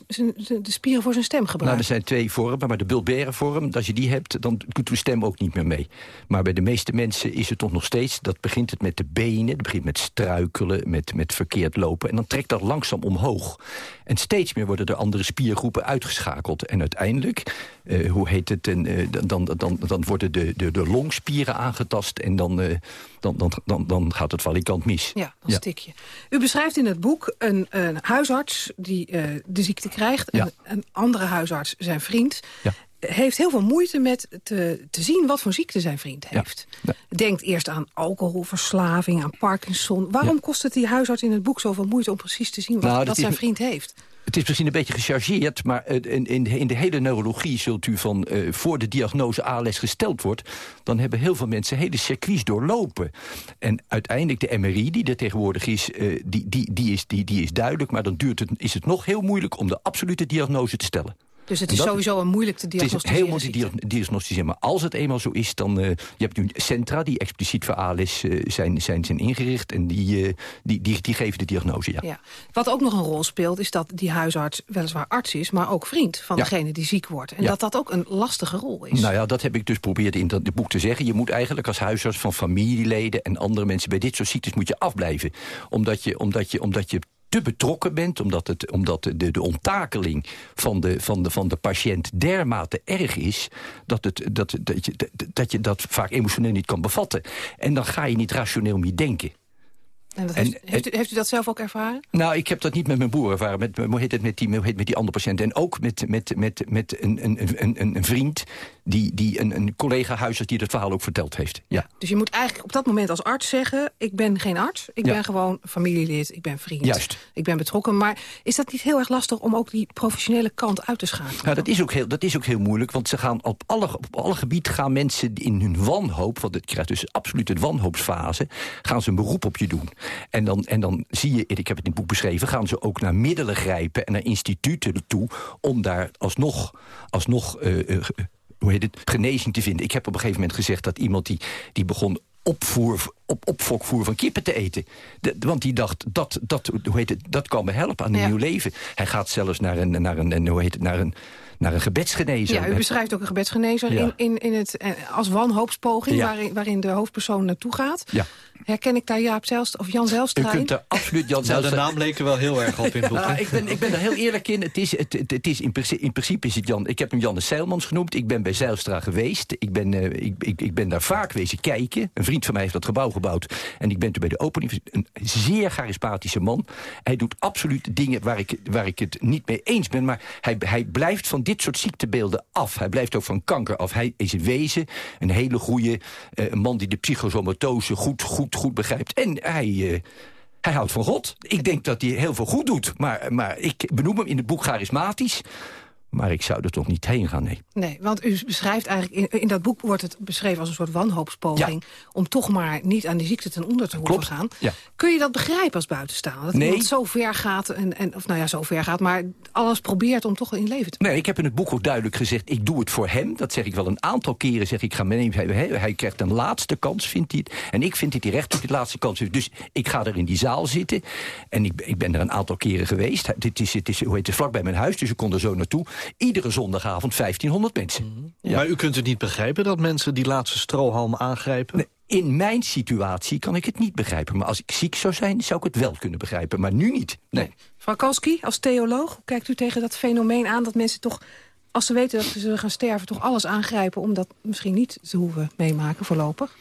de spieren voor zijn stem gebruiken. Nou, er zijn twee vormen, maar de bulbaire vorm, als je die hebt, dan doet de stem ook niet meer mee. Maar bij de meeste mensen is het toch nog steeds, dat begint het met de benen, het begint met struikelen, met, met verkeerd lopen. En dan trekt dat langzaam omhoog. En steeds meer worden er andere spiergroepen uitgeschakeld. En uiteindelijk, uh, hoe heet het, en, uh, dan, dan, dan worden de, de, de longspieren aangetast en dan, uh, dan, dan, dan, dan gaat het valikant mis. Ja, dan ja. stik je. U beschrijft in het boek een, een huisarts die de ziekte krijgt... en een andere huisarts, zijn vriend... Ja heeft heel veel moeite met te, te zien wat voor ziekte zijn vriend heeft. Ja. Denkt eerst aan alcoholverslaving, aan Parkinson. Waarom kost het die huisarts in het boek zoveel moeite... om precies te zien wat, nou, zijn vriend heeft? Het is misschien een beetje gechargeerd, maar in, in, in de hele neurologie zult u van... Uh, voor de diagnose ALS gesteld wordt... dan hebben heel veel mensen hele circuits doorlopen. En uiteindelijk de MRI die er tegenwoordig is, uh, die, die, die, is, die, die is duidelijk... maar dan duurt het, is het nog heel moeilijk om de absolute diagnose te stellen. Dus het is sowieso een moeilijk te diagnosticeren. Het is heel moeilijk te diagnosticeren. Maar als het eenmaal zo is, dan... Uh, je hebt nu centra die expliciet voor ALS uh, zijn, zijn, zijn ingericht. En die, uh, die, die, die, geven de diagnose, ja. ja. Wat ook nog een rol speelt, is dat die huisarts weliswaar arts is... maar ook vriend van ja. degene die ziek wordt. En ja. dat dat ook een lastige rol is. Nou ja, dat heb ik dus geprobeerd in dat boek te zeggen. Je moet eigenlijk als huisarts van familieleden en andere mensen... bij dit soort ziektes moet je afblijven. Omdat je, omdat je, omdat je te betrokken bent... omdat, het, omdat de, de onttakeling van de, van, de, van de patiënt dermate erg is... Dat, het, dat, dat, je, dat je dat vaak emotioneel niet kan bevatten. En dan ga je niet rationeel meer denken. En dat heeft, heeft, u, heeft, u, dat zelf ook ervaren? Nou, ik heb dat niet met mijn boer ervaren. Met, hoe heet het, met, die, met die andere patiënten. En ook met, met, met, met een, een, een, een vriend, die, die, een, een collega huisarts... die dat verhaal ook verteld heeft. Ja. Dus je moet eigenlijk op dat moment als arts zeggen... ik ben geen arts, ik ben gewoon familielid, ik ben vriend. Juist. Ik ben betrokken. Maar is dat niet heel erg lastig om ook die professionele kant uit te schakelen? Nou, dat is ook heel, dat is ook heel moeilijk. Want ze gaan op alle, op alle gebieden gaan mensen in hun wanhoop... want het krijgt dus absoluut een wanhoopsfase... gaan ze een beroep op je doen. En dan... En dan zie je, ik heb het in het boek beschreven... gaan ze ook naar middelen grijpen en naar instituten toe... om daar alsnog, alsnog uh, uh, hoe heet het, genezing te vinden. Ik heb op een gegeven moment gezegd dat iemand die, die begon opvoer, op, opfokvoer van kippen te eten. De, want die dacht, dat, dat, hoe heet het, dat kan me helpen aan een ja. nieuw leven. Hij gaat zelfs naar een, naar een, hoe heet het, naar een naar een gebedsgenezer. Ja, u beschrijft ook een gebedsgenezer Ja. in, in, in het, eh, als wanhoopspoging... Ja. Waarin, waarin de hoofdpersoon naartoe gaat. Ja. Herken ik daar Jaap Zijlstra of Jan U Zijlstra in? kunt er absoluut Jan Nou, de naam leek er wel heel erg op in het boek. Ja, hè? ik, ben, ik ben er heel eerlijk in. Het is, het, het, het is in, principe, in principe is het Jan. Ik heb hem Jan de Seilmans genoemd. Ik ben bij Zijlstra geweest. Ik ben, eh, ik, ik, ik ben daar vaak wezen kijken. Een vriend van mij heeft dat gebouw gebouwd. En ik ben toen bij de opening. Een zeer charismatische man. Hij doet absoluut dingen waar ik, waar ik het niet mee eens ben. Maar hij, hij blijft van dit soort ziektebeelden af. Hij blijft ook van kanker af. Hij is in wezen een hele goede eh, man die de psychosomatose goed, goed, goed begrijpt. En hij. eh, hij houdt van God. Ik denk dat hij heel veel goed doet. Maar, maar ik benoem hem in het boek charismatisch. Maar ik zou er toch niet heen gaan, nee. Nee, want u beschrijft eigenlijk... In, in dat boek wordt het beschreven als een soort wanhoopspoging... om toch maar niet aan die ziekte ten onder te hoeven Klopt, gaan. ja. Kun je dat begrijpen als buitenstaander? Dat Nee. iemand zo ver gaat, en, en, of nou ja, zo ver gaat... maar alles probeert om toch in leven te Nee, ik heb in het boek ook duidelijk gezegd... ik doe het voor hem. Dat zeg ik wel een aantal keren. Zeg ik, ga mee, hij, hij, hij krijgt een laatste kans, vindt hij het. En ik vind dat hij recht op die laatste kans heeft. Dus ik ga er in die zaal zitten. En ik, ik ben er een aantal keren geweest. Dit is, het is, hoe heet het, vlak bij mijn huis, dus ik kon er zo naartoe. Iedere zondagavond 1500 mensen. Ja. Maar u kunt het niet begrijpen dat mensen die laatste strohalm aangrijpen? In mijn situatie kan ik het niet begrijpen. Maar als ik ziek zou zijn, zou ik het wel kunnen begrijpen. Maar nu niet. Nee. Mevrouw Kalski, als theoloog, hoe kijkt u tegen dat fenomeen aan... dat mensen toch, als ze weten dat ze zullen gaan sterven... toch alles aangrijpen om dat misschien niet te hoeven meemaken voorlopig?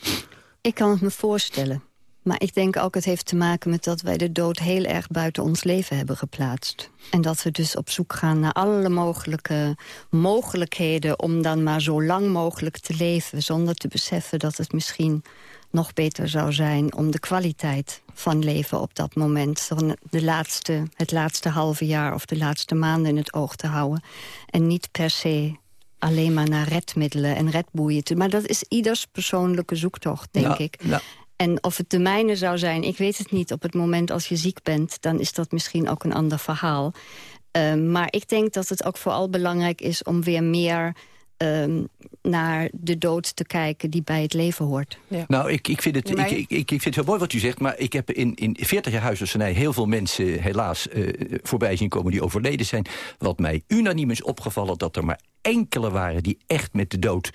Ik kan het me voorstellen. Maar ik denk ook het heeft te maken met dat wij de dood heel erg buiten ons leven hebben geplaatst. En dat we dus op zoek gaan naar alle mogelijke mogelijkheden om dan maar zo lang mogelijk te leven. Zonder te beseffen dat het misschien nog beter zou zijn om de kwaliteit van leven op dat moment... de laatste, het laatste halve jaar of de laatste maanden in het oog te houden. En niet per se alleen maar naar redmiddelen en redboeien. te- Maar dat is ieders persoonlijke zoektocht, denk Nou, ik. nou, En of het de mijne zou zijn, ik weet het niet. Op het moment als je ziek bent, dan is dat misschien ook een ander verhaal. Ehm, maar ik denk dat het ook vooral belangrijk is om weer meer ehm, naar de dood te kijken die bij het leven hoort. Nou, ik, ik, vind het, Ja, ik, ik, ik, vind het heel mooi wat u zegt... maar ik heb in, in 40 jaar huisartsenij heel veel mensen helaas eh, voorbij zien komen... die overleden zijn. Wat mij unaniem is opgevallen... dat er maar enkele waren die echt met de dood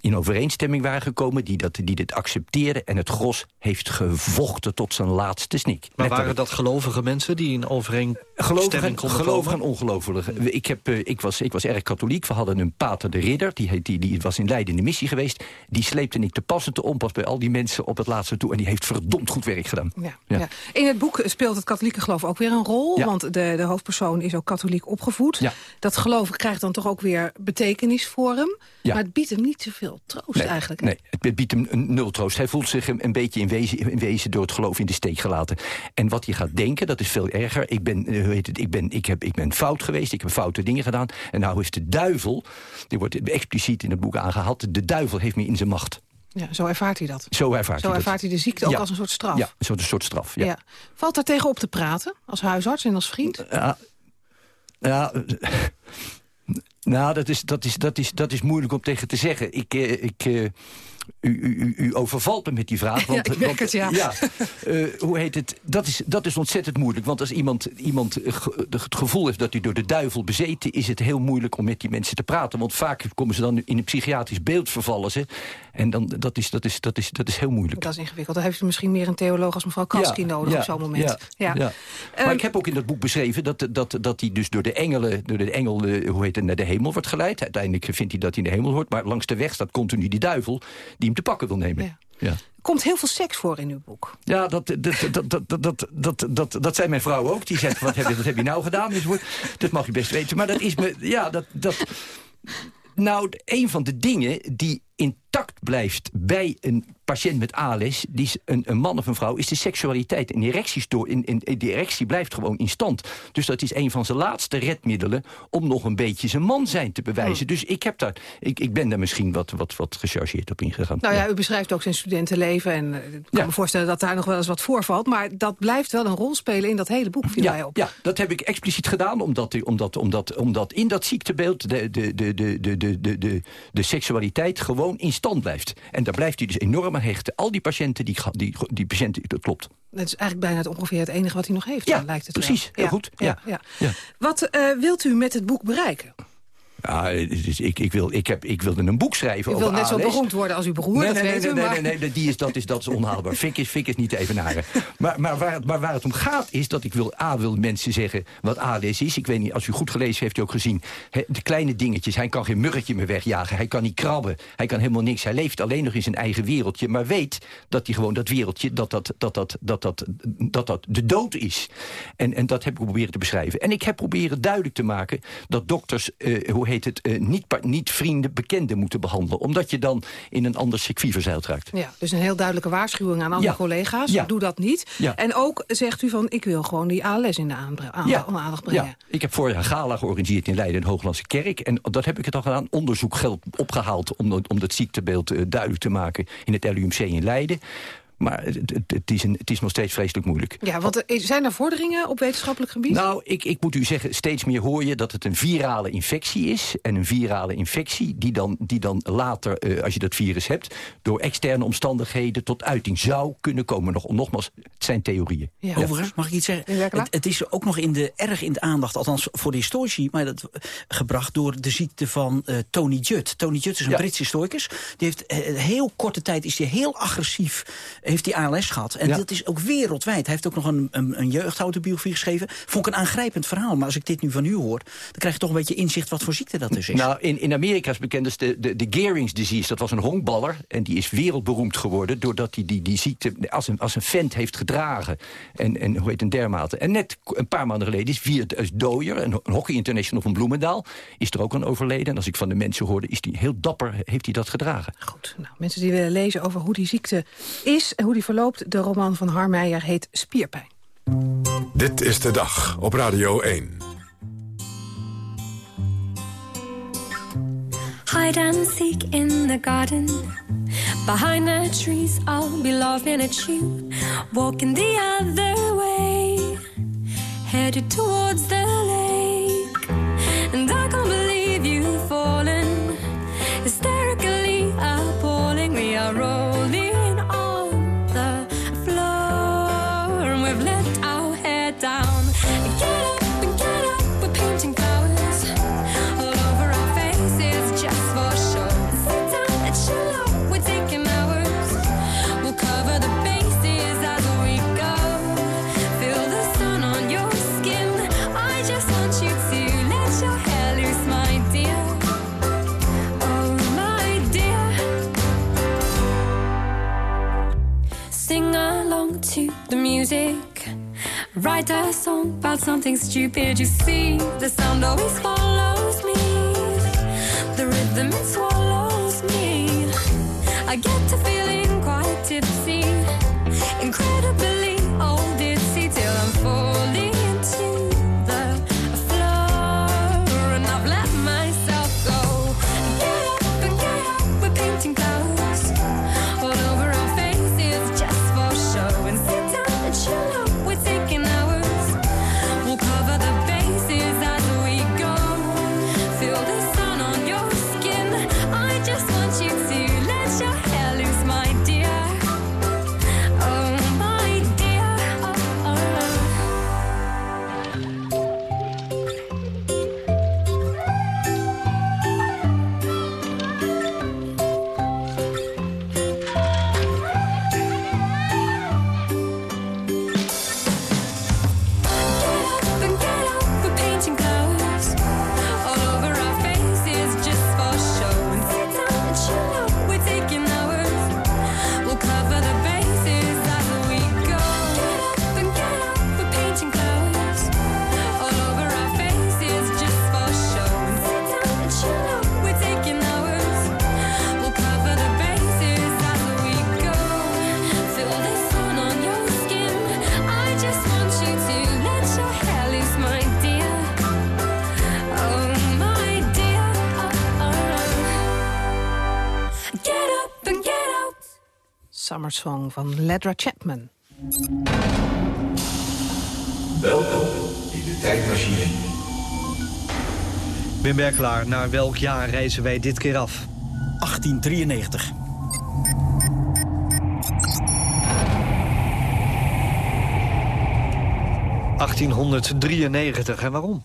in overeenstemming waren gekomen... die, dat, die dit accepteerden en het gros heeft gevochten tot zijn laatste snik. Maar Letterlijk. waren dat gelovige mensen die in overeenstemming Gelovigen, konden gelovigen en ongelovigen. Ik, heb, eh, ik, was, ik was erg katholiek. We hadden een pater de ridder. Die, die, die was in Leiden in de missie geweest. Die sleepte ik te pas en te onpas bij al die mensen op het laatste toe. En die heeft verdomd goed werk gedaan. Ja, Ja. ja. In het boek speelt het katholieke geloof ook weer een rol. Ja. Want de, de hoofdpersoon is ook katholiek opgevoed. Ja. Dat geloof krijgt dan toch ook weer betekenis voor hem. Ja. Maar het biedt hem niet zoveel troost Nee, eigenlijk. nee, het biedt hem een nul troost. Hij voelt zich een, een beetje in wezen, in wezen door het geloof in de steek gelaten. En wat hij gaat denken, dat is veel erger. Ik ben, eh, hoe heet het, ik ben, ik heb, ik ben fout geweest, ik heb foute dingen gedaan. En nou is de duivel, die wordt expliciet in het boek aangehaald... de duivel heeft me in zijn macht. Ja, zo ervaart hij dat. Zo ervaart Zo hij dat. ervaart hij de ziekte ook Ja. als een soort straf. Ja, een soort, een soort straf. Ja. Ja. Valt daar tegen op te praten als huisarts en als vriend? Ja, ja, eh, nou, dat is, dat, is, dat, is, dat is moeilijk om tegen te zeggen. Ik, eh, ik, eh, u, u, u- overvalt me met die vraag. Want, Ja, ik want, het, ja. eh, hoe heet het? Dat is, dat is ontzettend moeilijk. Want als iemand, iemand eh, ge- het gevoel heeft dat hij door de duivel bezeten... is het heel moeilijk om met die mensen te praten. Want vaak komen ze dan in een psychiatrisch beeld vervallen ze. En dan, dat, is, dat, is, dat, is, dat is heel moeilijk. Dat is ingewikkeld. Dan heeft u misschien meer een theoloog als mevrouw Kalski nodig op zo'n moment. Ja, maar ik heb ook in dat boek beschreven dat, dat, dat hij dus door de engelen, door de engel, eh, hoe heet het, naar de hemel wordt geleid. Uiteindelijk vindt hij dat hij in de hemel hoort. Maar langs de weg staat continu die duivel die hem te pakken wil nemen. Ja. Er komt heel veel seks voor in uw boek. Ja, dat, dat, dat, dat, dat, dat, dat, dat, zei mijn vrouw ook. Die zegt, wat heb, je, wat heb je nou gedaan? Dus, dat mag je best weten. Maar dat is me, ja, dat, dat... Nou, een van de dingen die intact blijft bij een patiënt met ALS... Die is een, een man of een vrouw, is de seksualiteit. En erectiestoor, in, in, die erectie blijft gewoon in stand. Dus dat is een van zijn laatste redmiddelen... om nog een beetje zijn man zijn te bewijzen. Dus ik, heb daar, ik, ik ben daar misschien wat, wat, wat gechargeerd op ingegaan. Nou ja, u beschrijft ook zijn studentenleven. En eh, ik kan me voorstellen dat daar nog wel eens wat voorvalt. Maar dat blijft wel een rol spelen in dat hele boek, viel mij Ja, op. ja, dat heb ik expliciet gedaan, omdat, omdat, omdat, omdat in dat ziektebeeld de, de, de, de, de, de, de, de, de seksualiteit gewoon in stand blijft. En daar blijft hij dus enorm aan hechten. Al die patiënten, die, die, die patiënten, dat klopt. Dat is eigenlijk bijna het ongeveer het enige wat hij nog heeft. Ja, dan lijkt het precies. wel. Heel goed. Ja. Ja. Ja. Wat eh, wilt u met het boek bereiken? Ja, dus ik, ik, wil, ik, heb, ik wilde een boek schrijven U over wil net zo ALS. beroemd worden als uw broer, Nee, dat nee, nee, nee, nee, maar- nee, nee, die is, dat, is, dat is onhaalbaar. Fik is, fik is niet te evenaren. Maar, maar, waar, het- maar waar het om gaat is dat ik wil, A, wil mensen zeggen wat ALS is. Ik weet niet, als u goed gelezen heeft, u ook gezien... hè, de kleine dingetjes. Hij kan geen muggetje meer wegjagen. Hij kan niet krabben. Hij kan helemaal niks. Hij leeft alleen nog in zijn eigen wereldje. Maar weet dat hij gewoon dat wereldje, dat dat, dat, dat, dat, dat, dat, dat de dood is. En, en dat heb ik proberen te beschrijven. En ik heb proberen duidelijk te maken dat dokters, eh, heet het, eh, niet, niet vrienden, bekenden moeten behandelen. Omdat je dan in een ander circuit verzeild raakt. Ja, dus een heel duidelijke waarschuwing aan andere Ja. collega's. Ja. Doe dat niet. Ja. En ook zegt u van, ik wil gewoon die ALS in de aandacht brengen. Ja, ik heb vorig jaar gala georganiseerd in Leiden, in Hooglandse Kerk. En dat heb ik het al gedaan, onderzoekgeld opgehaald... om, dat- om dat ziektebeeld eh, duidelijk te maken in het LUMC in Leiden. Maar het, het, is een, het is nog steeds vreselijk moeilijk. Ja, want er- zijn er vorderingen op wetenschappelijk gebied? Nou, ik, ik moet u zeggen, steeds meer hoor je dat het een virale infectie is. En een virale infectie die dan, die dan later, eh, als je dat virus hebt... door externe omstandigheden tot uiting zou kunnen komen. Nog, nogmaals, het zijn theorieën. Overigens, mag ik iets zeggen? Het, het is ook nog in de, erg in de aandacht, althans voor de historici... maar dat, eh, gebracht door de ziekte van eh, Tony Judd. Tony Judd is een Ja. Brits historicus. Die heeft heel korte tijd is hij heel agressief... heeft hij ALS gehad. En Ja. dat is ook wereldwijd. Hij heeft ook nog een, een, een jeugdautobiografie geschreven. Vond ik een aangrijpend verhaal. Maar als ik dit nu van u hoor... dan krijg je toch een beetje inzicht wat voor ziekte dat dus is. Nou, in, in Amerika is bekend als de, de, de Gehrings disease. Dat was een honkballer en die is wereldberoemd geworden... doordat hij die, die ziekte als een, als een vent heeft gedragen. En, en hoe heet een dermate. En net een paar maanden geleden is Wiert is Dooyer... een, een hockey international van Bloemendaal, is er ook aan overleden. En als ik van de mensen hoorde, is die heel dapper, heeft hij dat gedragen. Goed, nou, mensen die willen lezen over hoe die ziekte is... en hoe die verloopt, de roman van Harmeijer heet Spierpijn. Dit is de dag op Radio 1. Hide and seek in the garden. Behind the trees, I'll be laughing at you. Walking the other way, headed towards the lake. Write a song about something stupid. You see, the sound always follows me. The rhythm it swallows me. I get to feeling Summer Song van Ledra Chapman. Welkom in de tijdmachine. Wim Berkelaar, naar welk jaar reizen wij dit keer af? 1893. ...1893. En waarom?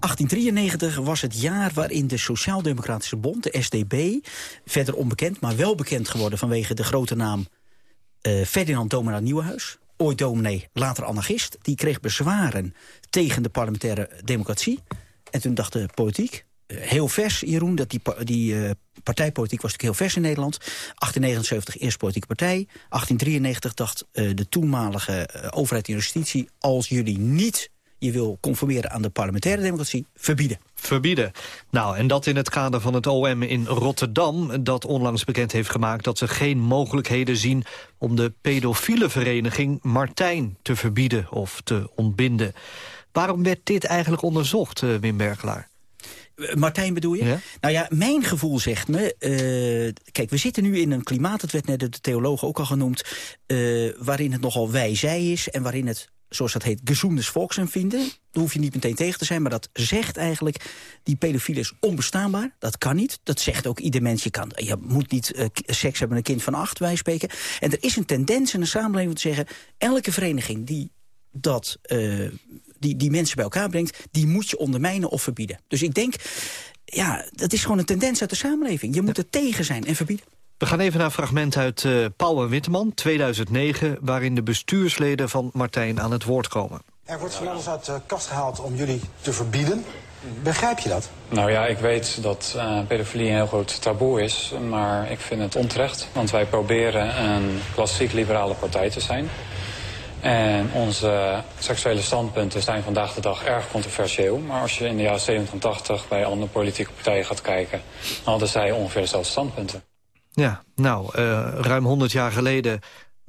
1893 was het jaar waarin de Sociaal-Democratische Bond, de SDB... verder onbekend, maar wel bekend geworden vanwege de grote naam... Uh, Ferdinand Domina Nieuwenhuis, ooit dominee, later anarchist... die kreeg bezwaren tegen de parlementaire democratie. En toen dacht de politiek, uh, heel vers, Jeroen... dat die, die uh, partijpolitiek was natuurlijk heel vers in Nederland. 1879 eerst politieke partij. 1893 dacht de toenmalige overheid en justitie... als jullie niet je wil conformeren aan de parlementaire democratie, verbieden. Verbieden. Nou, en dat in het kader van het OM in Rotterdam... dat onlangs bekend heeft gemaakt dat ze geen mogelijkheden zien... om de pedofiele vereniging Martijn te verbieden of te ontbinden. Waarom werd dit eigenlijk onderzocht, uh, Wim Bergelaar? Martijn bedoel je? Nou ja, mijn gevoel zegt me... Uh, kijk, we zitten nu in een klimaat, dat werd net door de theologen ook al genoemd... Uh, waarin het nogal wij-zij is en waarin het zoals dat heet, gezoendes volksempvinden. Daar hoef je niet meteen tegen te zijn, maar dat zegt eigenlijk... die pedofilie is onbestaanbaar, dat kan niet. Dat zegt ook ieder mens, je, kan, je moet niet uh, seks hebben met een kind van acht, wij spreken. En er is een tendens in de samenleving om te zeggen... elke vereniging die dat... Uh, die, die mensen bij elkaar brengt, die moet je ondermijnen of verbieden. Dus ik denk, ja, dat is gewoon een tendens uit de samenleving. Je moet er tegen zijn en verbieden. We gaan even naar een fragment uit uh, Pauw en Witteman, 2009... waarin de bestuursleden van Martijn aan het woord komen. Er wordt van alles uit de kast gehaald om jullie te verbieden. Begrijp je dat? Nou ja, ik weet dat uh, pedofilie een heel groot taboe is. Maar ik vind het onterecht. Want wij proberen een klassiek liberale partij te zijn. En onze seksuele standpunten zijn vandaag de dag erg controversieel. Maar als je in de jaren 70 en 80 bij andere politieke partijen gaat kijken... dan hadden zij ongeveer dezelfde standpunten. Ja, nou, uh, ruim 100 jaar geleden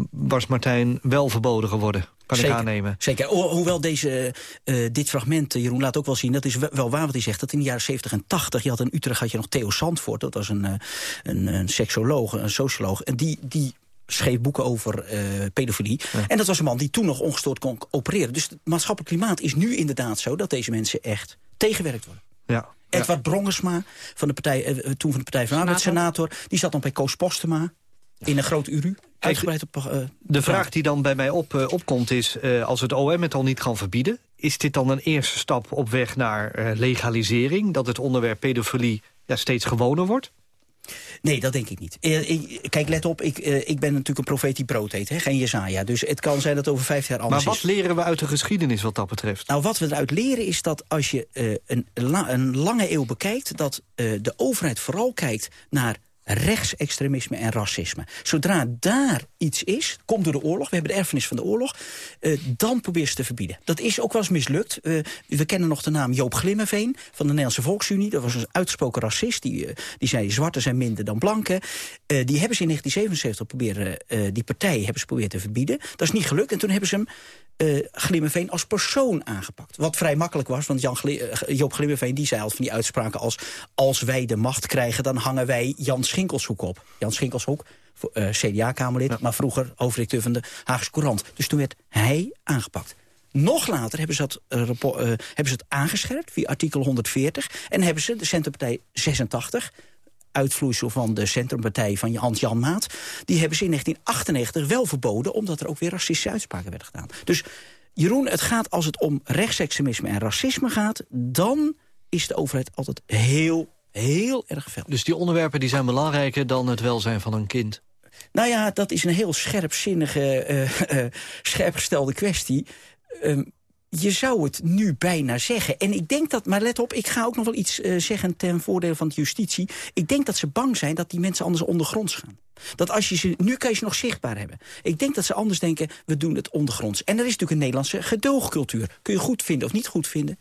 was Martijn wel verboden geworden. Kan zeker, ik aannemen. Zeker. hoewel deze, uh, dit fragment, uh, Jeroen, laat ook wel zien... dat is wel waar wat hij zegt, dat in de jaren 70 en 80... je had in Utrecht had je nog Theo Sandvoort, dat was een, een, een seksoloog, een socioloog... en die, die schreef boeken over pedofilie. Ja. En dat was een man die toen nog ongestoord kon opereren. Dus het maatschappelijk klimaat is nu inderdaad zo... dat deze mensen echt tegenwerkt worden. Ja. Edward Brongersma, van de partij, uh, toen van de Partij van de Arbeid, senator... die zat dan bij Koos Postema in een groot URU. Uitgebreid op, uh, de vraag die dan bij mij op, uh, opkomt is, uh, als het OM het al niet kan verbieden... is dit dan een eerste stap op weg naar legalisering? Dat het onderwerp pedofilie ja, steeds gewoner wordt? Nee, dat denk ik niet. Kijk, let op, ik, ik ben natuurlijk een profeet die brood eet, hè? geen Jezaja. Dus het kan zijn dat over vijf jaar anders is. Maar wat is. leren we uit de geschiedenis wat dat betreft? Nou, wat we eruit leren is dat als je uh, een, een, lange eeuw bekijkt... dat uh, de overheid vooral kijkt naar rechtsextremisme en racisme. Zodra daar iets is, komt door de oorlog, we hebben de erfenis van de oorlog... Uh, dan probeer ze te verbieden. Dat is ook wel eens mislukt. Uh, we kennen nog de naam Joop Glimmeveen van de Nederlandse Volksunie. Dat was een uitgesproken racist. Die, uh, die zei, zwarte zijn minder dan blanken. die hebben ze in 1977 proberen, die partij hebben ze proberen te verbieden. Dat is niet gelukt en toen hebben ze hem uh, Glimmeveen als persoon aangepakt. Wat vrij makkelijk was, want Jan Gli uh, Joop Glimmeveen die zei altijd van die uitspraken als... als wij de macht krijgen, dan hangen wij Jan Schinkelshoek op. Jan Schinkelshoek, uh, CDA-Kamerlid, ja. maar vroeger hoofdredacteur van de Haagse Courant. Dus toen werd hij aangepakt. Nog later hebben ze, dat, uh, uh, hebben ze het aangescherpt via artikel 140... en hebben ze de Centerpartij 86 uitvloeisel van de Centrumpartij van Hans-Jan Maat... die hebben ze in 1998 wel verboden... omdat er ook weer racistische uitspraken werden gedaan. Dus Jeroen, het gaat als het om rechtsextremisme en racisme gaat... dan is de overheid altijd heel, heel erg fel. Dus die onderwerpen die zijn belangrijker dan het welzijn van een kind? Nou ja, dat is een heel scherpzinnige, uh, uh, scherpgestelde kwestie... Uh, je zou het nu bijna zeggen. En ik denk dat, maar let op, ik ga ook nog wel iets uh, zeggen ten voordele van de justitie. Ik denk dat ze bang zijn dat die mensen anders ondergronds gaan. Dat als je ze, nu kan je ze nog zichtbaar hebben. Ik denk dat ze anders denken, we doen het ondergronds. En er is natuurlijk een Nederlandse gedoogcultuur. Kun je goed vinden of niet goed vinden.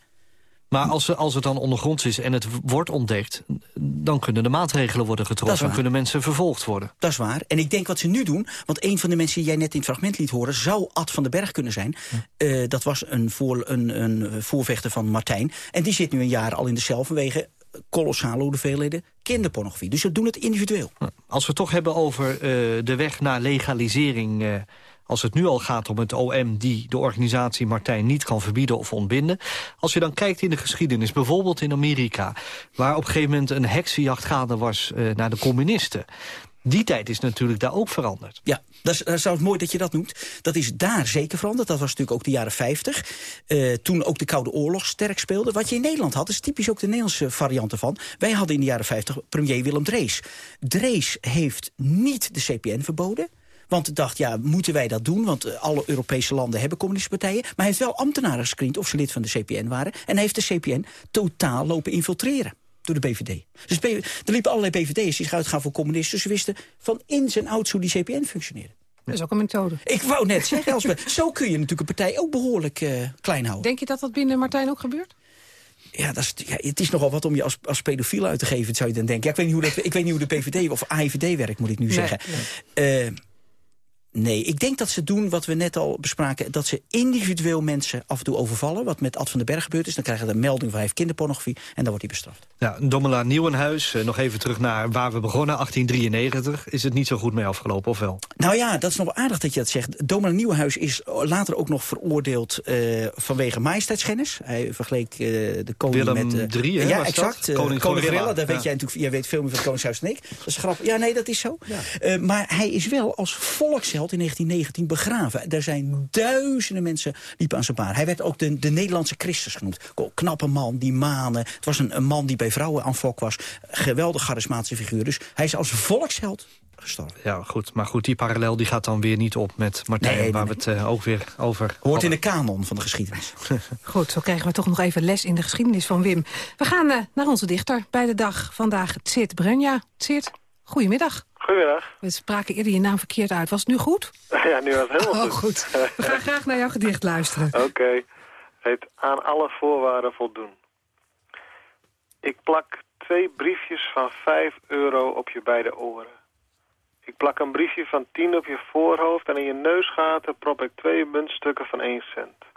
Maar als, als het dan ondergronds is en het wordt ontdekt... dan kunnen de maatregelen worden getroffen en kunnen mensen vervolgd worden. Dat is waar. En ik denk wat ze nu doen... want een van de mensen die jij net in het fragment liet horen... zou Ad van den Berg kunnen zijn. Ja. Uh, dat was een, voor, een, een voorvechter van Martijn. En die zit nu een jaar al in de cel vanwege kolossale hoeveelheden kinderpornografie. Dus ze doen het individueel. Als we het toch hebben over uh, de weg naar legalisering... Uh, als het nu al gaat om het OM die de organisatie Martijn niet kan verbieden of ontbinden. Als je dan kijkt in de geschiedenis, bijvoorbeeld in Amerika... waar op een gegeven moment een heksenjacht gaande was uh, naar de communisten... Die tijd is natuurlijk daar ook veranderd. Ja, Dat is, dat mooi dat je dat noemt. Dat is daar zeker veranderd. Dat was natuurlijk ook de jaren 50. Uh, toen ook de Koude Oorlog sterk speelde. Wat je in Nederland had, is typisch ook de Nederlandse variant ervan. Wij hadden in de jaren 50 premier Willem Drees. Drees heeft niet de CPN verboden. Want dacht, ja, moeten wij dat doen? Want uh, alle Europese landen hebben communistische partijen. Maar hij heeft wel ambtenaren gescreend of ze lid van de CPN waren. En hij heeft de CPN totaal lopen infiltreren door de BVD. Dus er liepen allerlei BVD'ers die zich uitgaan voor communisten. Dus ze wisten van ins en outs hoe die CPN functioneerde. Dat is ook een methode. Ik wou net zeggen, als we, zo kun je natuurlijk een partij ook behoorlijk uh, klein houden. Denk je dat dat binnen Martijn ook gebeurt? Ja, dat is, ja, het is nogal wat om je als, als pedofiel uit te geven, zou je dan denken. Ja, ik, weet niet hoe dat, ik weet niet hoe de PVD of AIVD werkt, moet ik nu zeggen. Nee. Uh, Nee, ik denk dat ze doen wat we net al bespraken... dat ze individueel mensen af en toe overvallen... wat met Ad van den Berg gebeurd is. Dan krijgen ze een melding van hij heeft kinderpornografie... en dan wordt hij bestraft. Ja, Domela Nieuwenhuis, eh, nog even terug naar waar we begonnen, 1893. Is het niet zo goed mee afgelopen, of wel? Nou ja, dat is nog aardig dat je dat zegt. Domela Nieuwenhuis is later ook nog veroordeeld uh, vanwege majesteitsschennis. Hij vergeleek uh, de koning Willem met... Uh, hè, Ja, exact. Dat? Koning, Gorilla, daar weet jij natuurlijk... Jij weet veel meer van het Koningshuis dan ik. Dat is grappig. Ja, nee, dat is zo. Ja. maar hij is wel als volksheld in 1919 begraven. Er zijn duizenden mensen liepen aan zijn baar. Hij werd ook de, de Nederlandse Christus genoemd. Knappe man, die manen. Het was een, een man die bij vrouwen aan fok was. Geweldig charismatische figuur. Dus hij is als volksheld gestorven. Ja, goed. Maar goed, die parallel die gaat dan weer niet op met Martijn... Nee, nee, waar we het uh, ook weer over... Hoort in de kanon van de geschiedenis. goed, zo krijgen we toch nog even les in de geschiedenis van Wim. We gaan uh, naar onze dichter bij de dag. Vandaag Tsit Brunja. Tsit, goedemiddag. Goedemiddag. We spraken eerder je naam verkeerd uit. Was het nu goed? Ja, nu was het helemaal oh, goed. We gaan graag naar jouw gedicht luisteren. Oké. Okay. Heet aan alle voorwaarden voldoen. Ik plak twee briefjes van 5 euro op je beide oren. Ik plak een briefje van 10 op je voorhoofd en in je neusgaten prop ik twee muntstukken van 1 cent.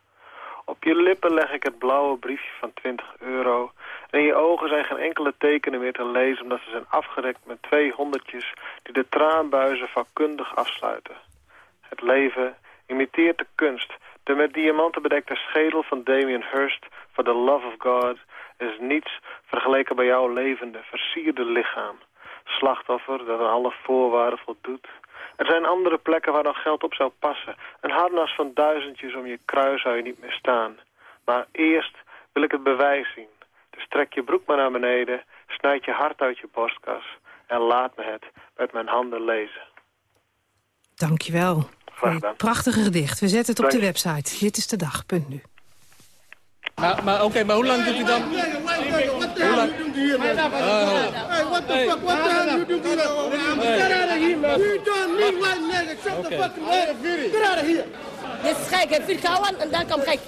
Op je lippen leg ik het blauwe briefje van 20 euro. En je ogen zijn geen enkele tekenen meer te lezen... omdat ze zijn afgedekt met twee honderdjes... die de traanbuizen vakkundig afsluiten. Het leven imiteert de kunst. De met diamanten bedekte schedel van Damien Hirst... for the love of God is niets vergeleken bij jouw levende, versierde lichaam. Slachtoffer dat aan alle voorwaarden voldoet... Er zijn andere plekken waar nog geld op zou passen. Een harnas van duizendjes om je kruis zou je niet meer staan. Maar eerst wil ik het bewijs zien. Dus trek je broek maar naar beneden, snijd je hart uit je borstkas... en laat me het met mijn handen lezen. Dankjewel. Graag gedaan. Prachtige gedicht. We zetten het op de website. Dit is de dag. Punt nu. Maar, maar oké, okay, maar hoe lang doet u dan? Hoe lang? Hey, what the fuck? What the hell you do here? Get out of here, man. You done me white nigga. Shut the fucking Get out of here. Dit is gek. Heb je kauwen en dan kom gek.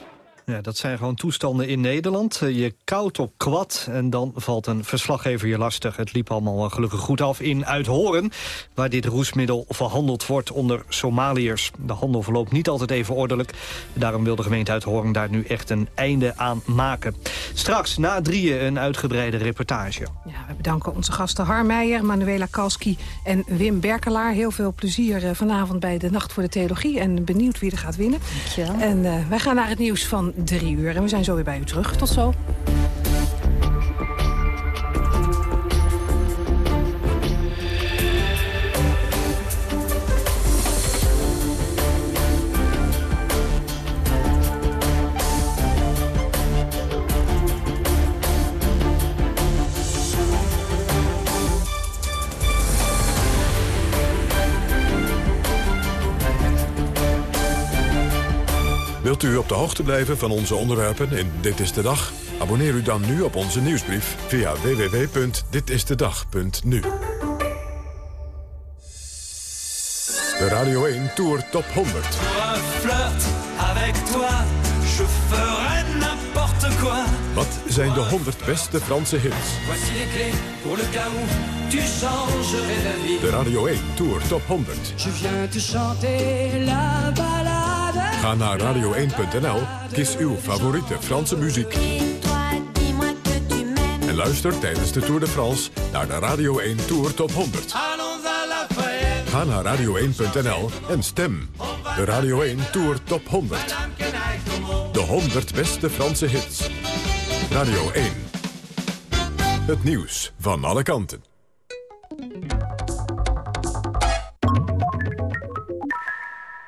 Ja, dat zijn gewoon toestanden in Nederland. Eh, je koudt op kwad en dan valt een verslaggever je lastig. Het liep allemaal gelukkig goed af in Uithoren... waar dit roesmiddel verhandeld wordt onder Somaliërs. De handel verloopt niet altijd even ordelijk. Daarom wil de gemeente Uithoren daar nu echt een einde aan maken. Straks na drieën een uitgebreide reportage. Ja, we bedanken onze gasten Harmeijer, Manuela Kalski en Wim Berkelaar. Heel veel plezier eh, vanavond bij de Nacht voor de Theologie. En benieuwd wie er gaat winnen. Dankjewel. En uh, wij gaan naar het nieuws van drie uur. En we zijn zo weer bij u terug. Tot zo. U op de hoogte blijven van onze onderwerpen in Dit is de Dag? Abonneer u dan nu op onze nieuwsbrief via www.ditistedag.nu. De Radio 1 Tour Top 100. Wat zijn de 100 beste Franse hits? De Radio 1 Tour Top 100. Ga naar radio1.nl, kies uw favoriete Franse muziek. En luister tijdens de Tour de France naar de Radio 1 Tour Top 100. Ga naar radio1.nl en stem. De Radio 1 Tour Top 100. De 100 beste Franse hits. Radio 1. Het nieuws van alle kanten.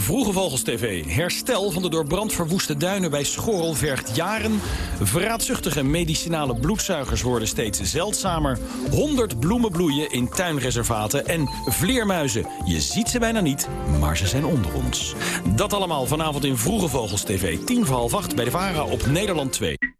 Vroege Vogels TV. Herstel van de door brand verwoeste duinen bij Schorrel vergt jaren. Vraatzuchtige medicinale bloedzuigers worden steeds zeldzamer. 100 bloemen bloeien in tuinreservaten. En vleermuizen. Je ziet ze bijna niet, maar ze zijn onder ons. Dat allemaal vanavond in Vroege Vogels TV. 10 voor half 8 bij de VARA op Nederland 2.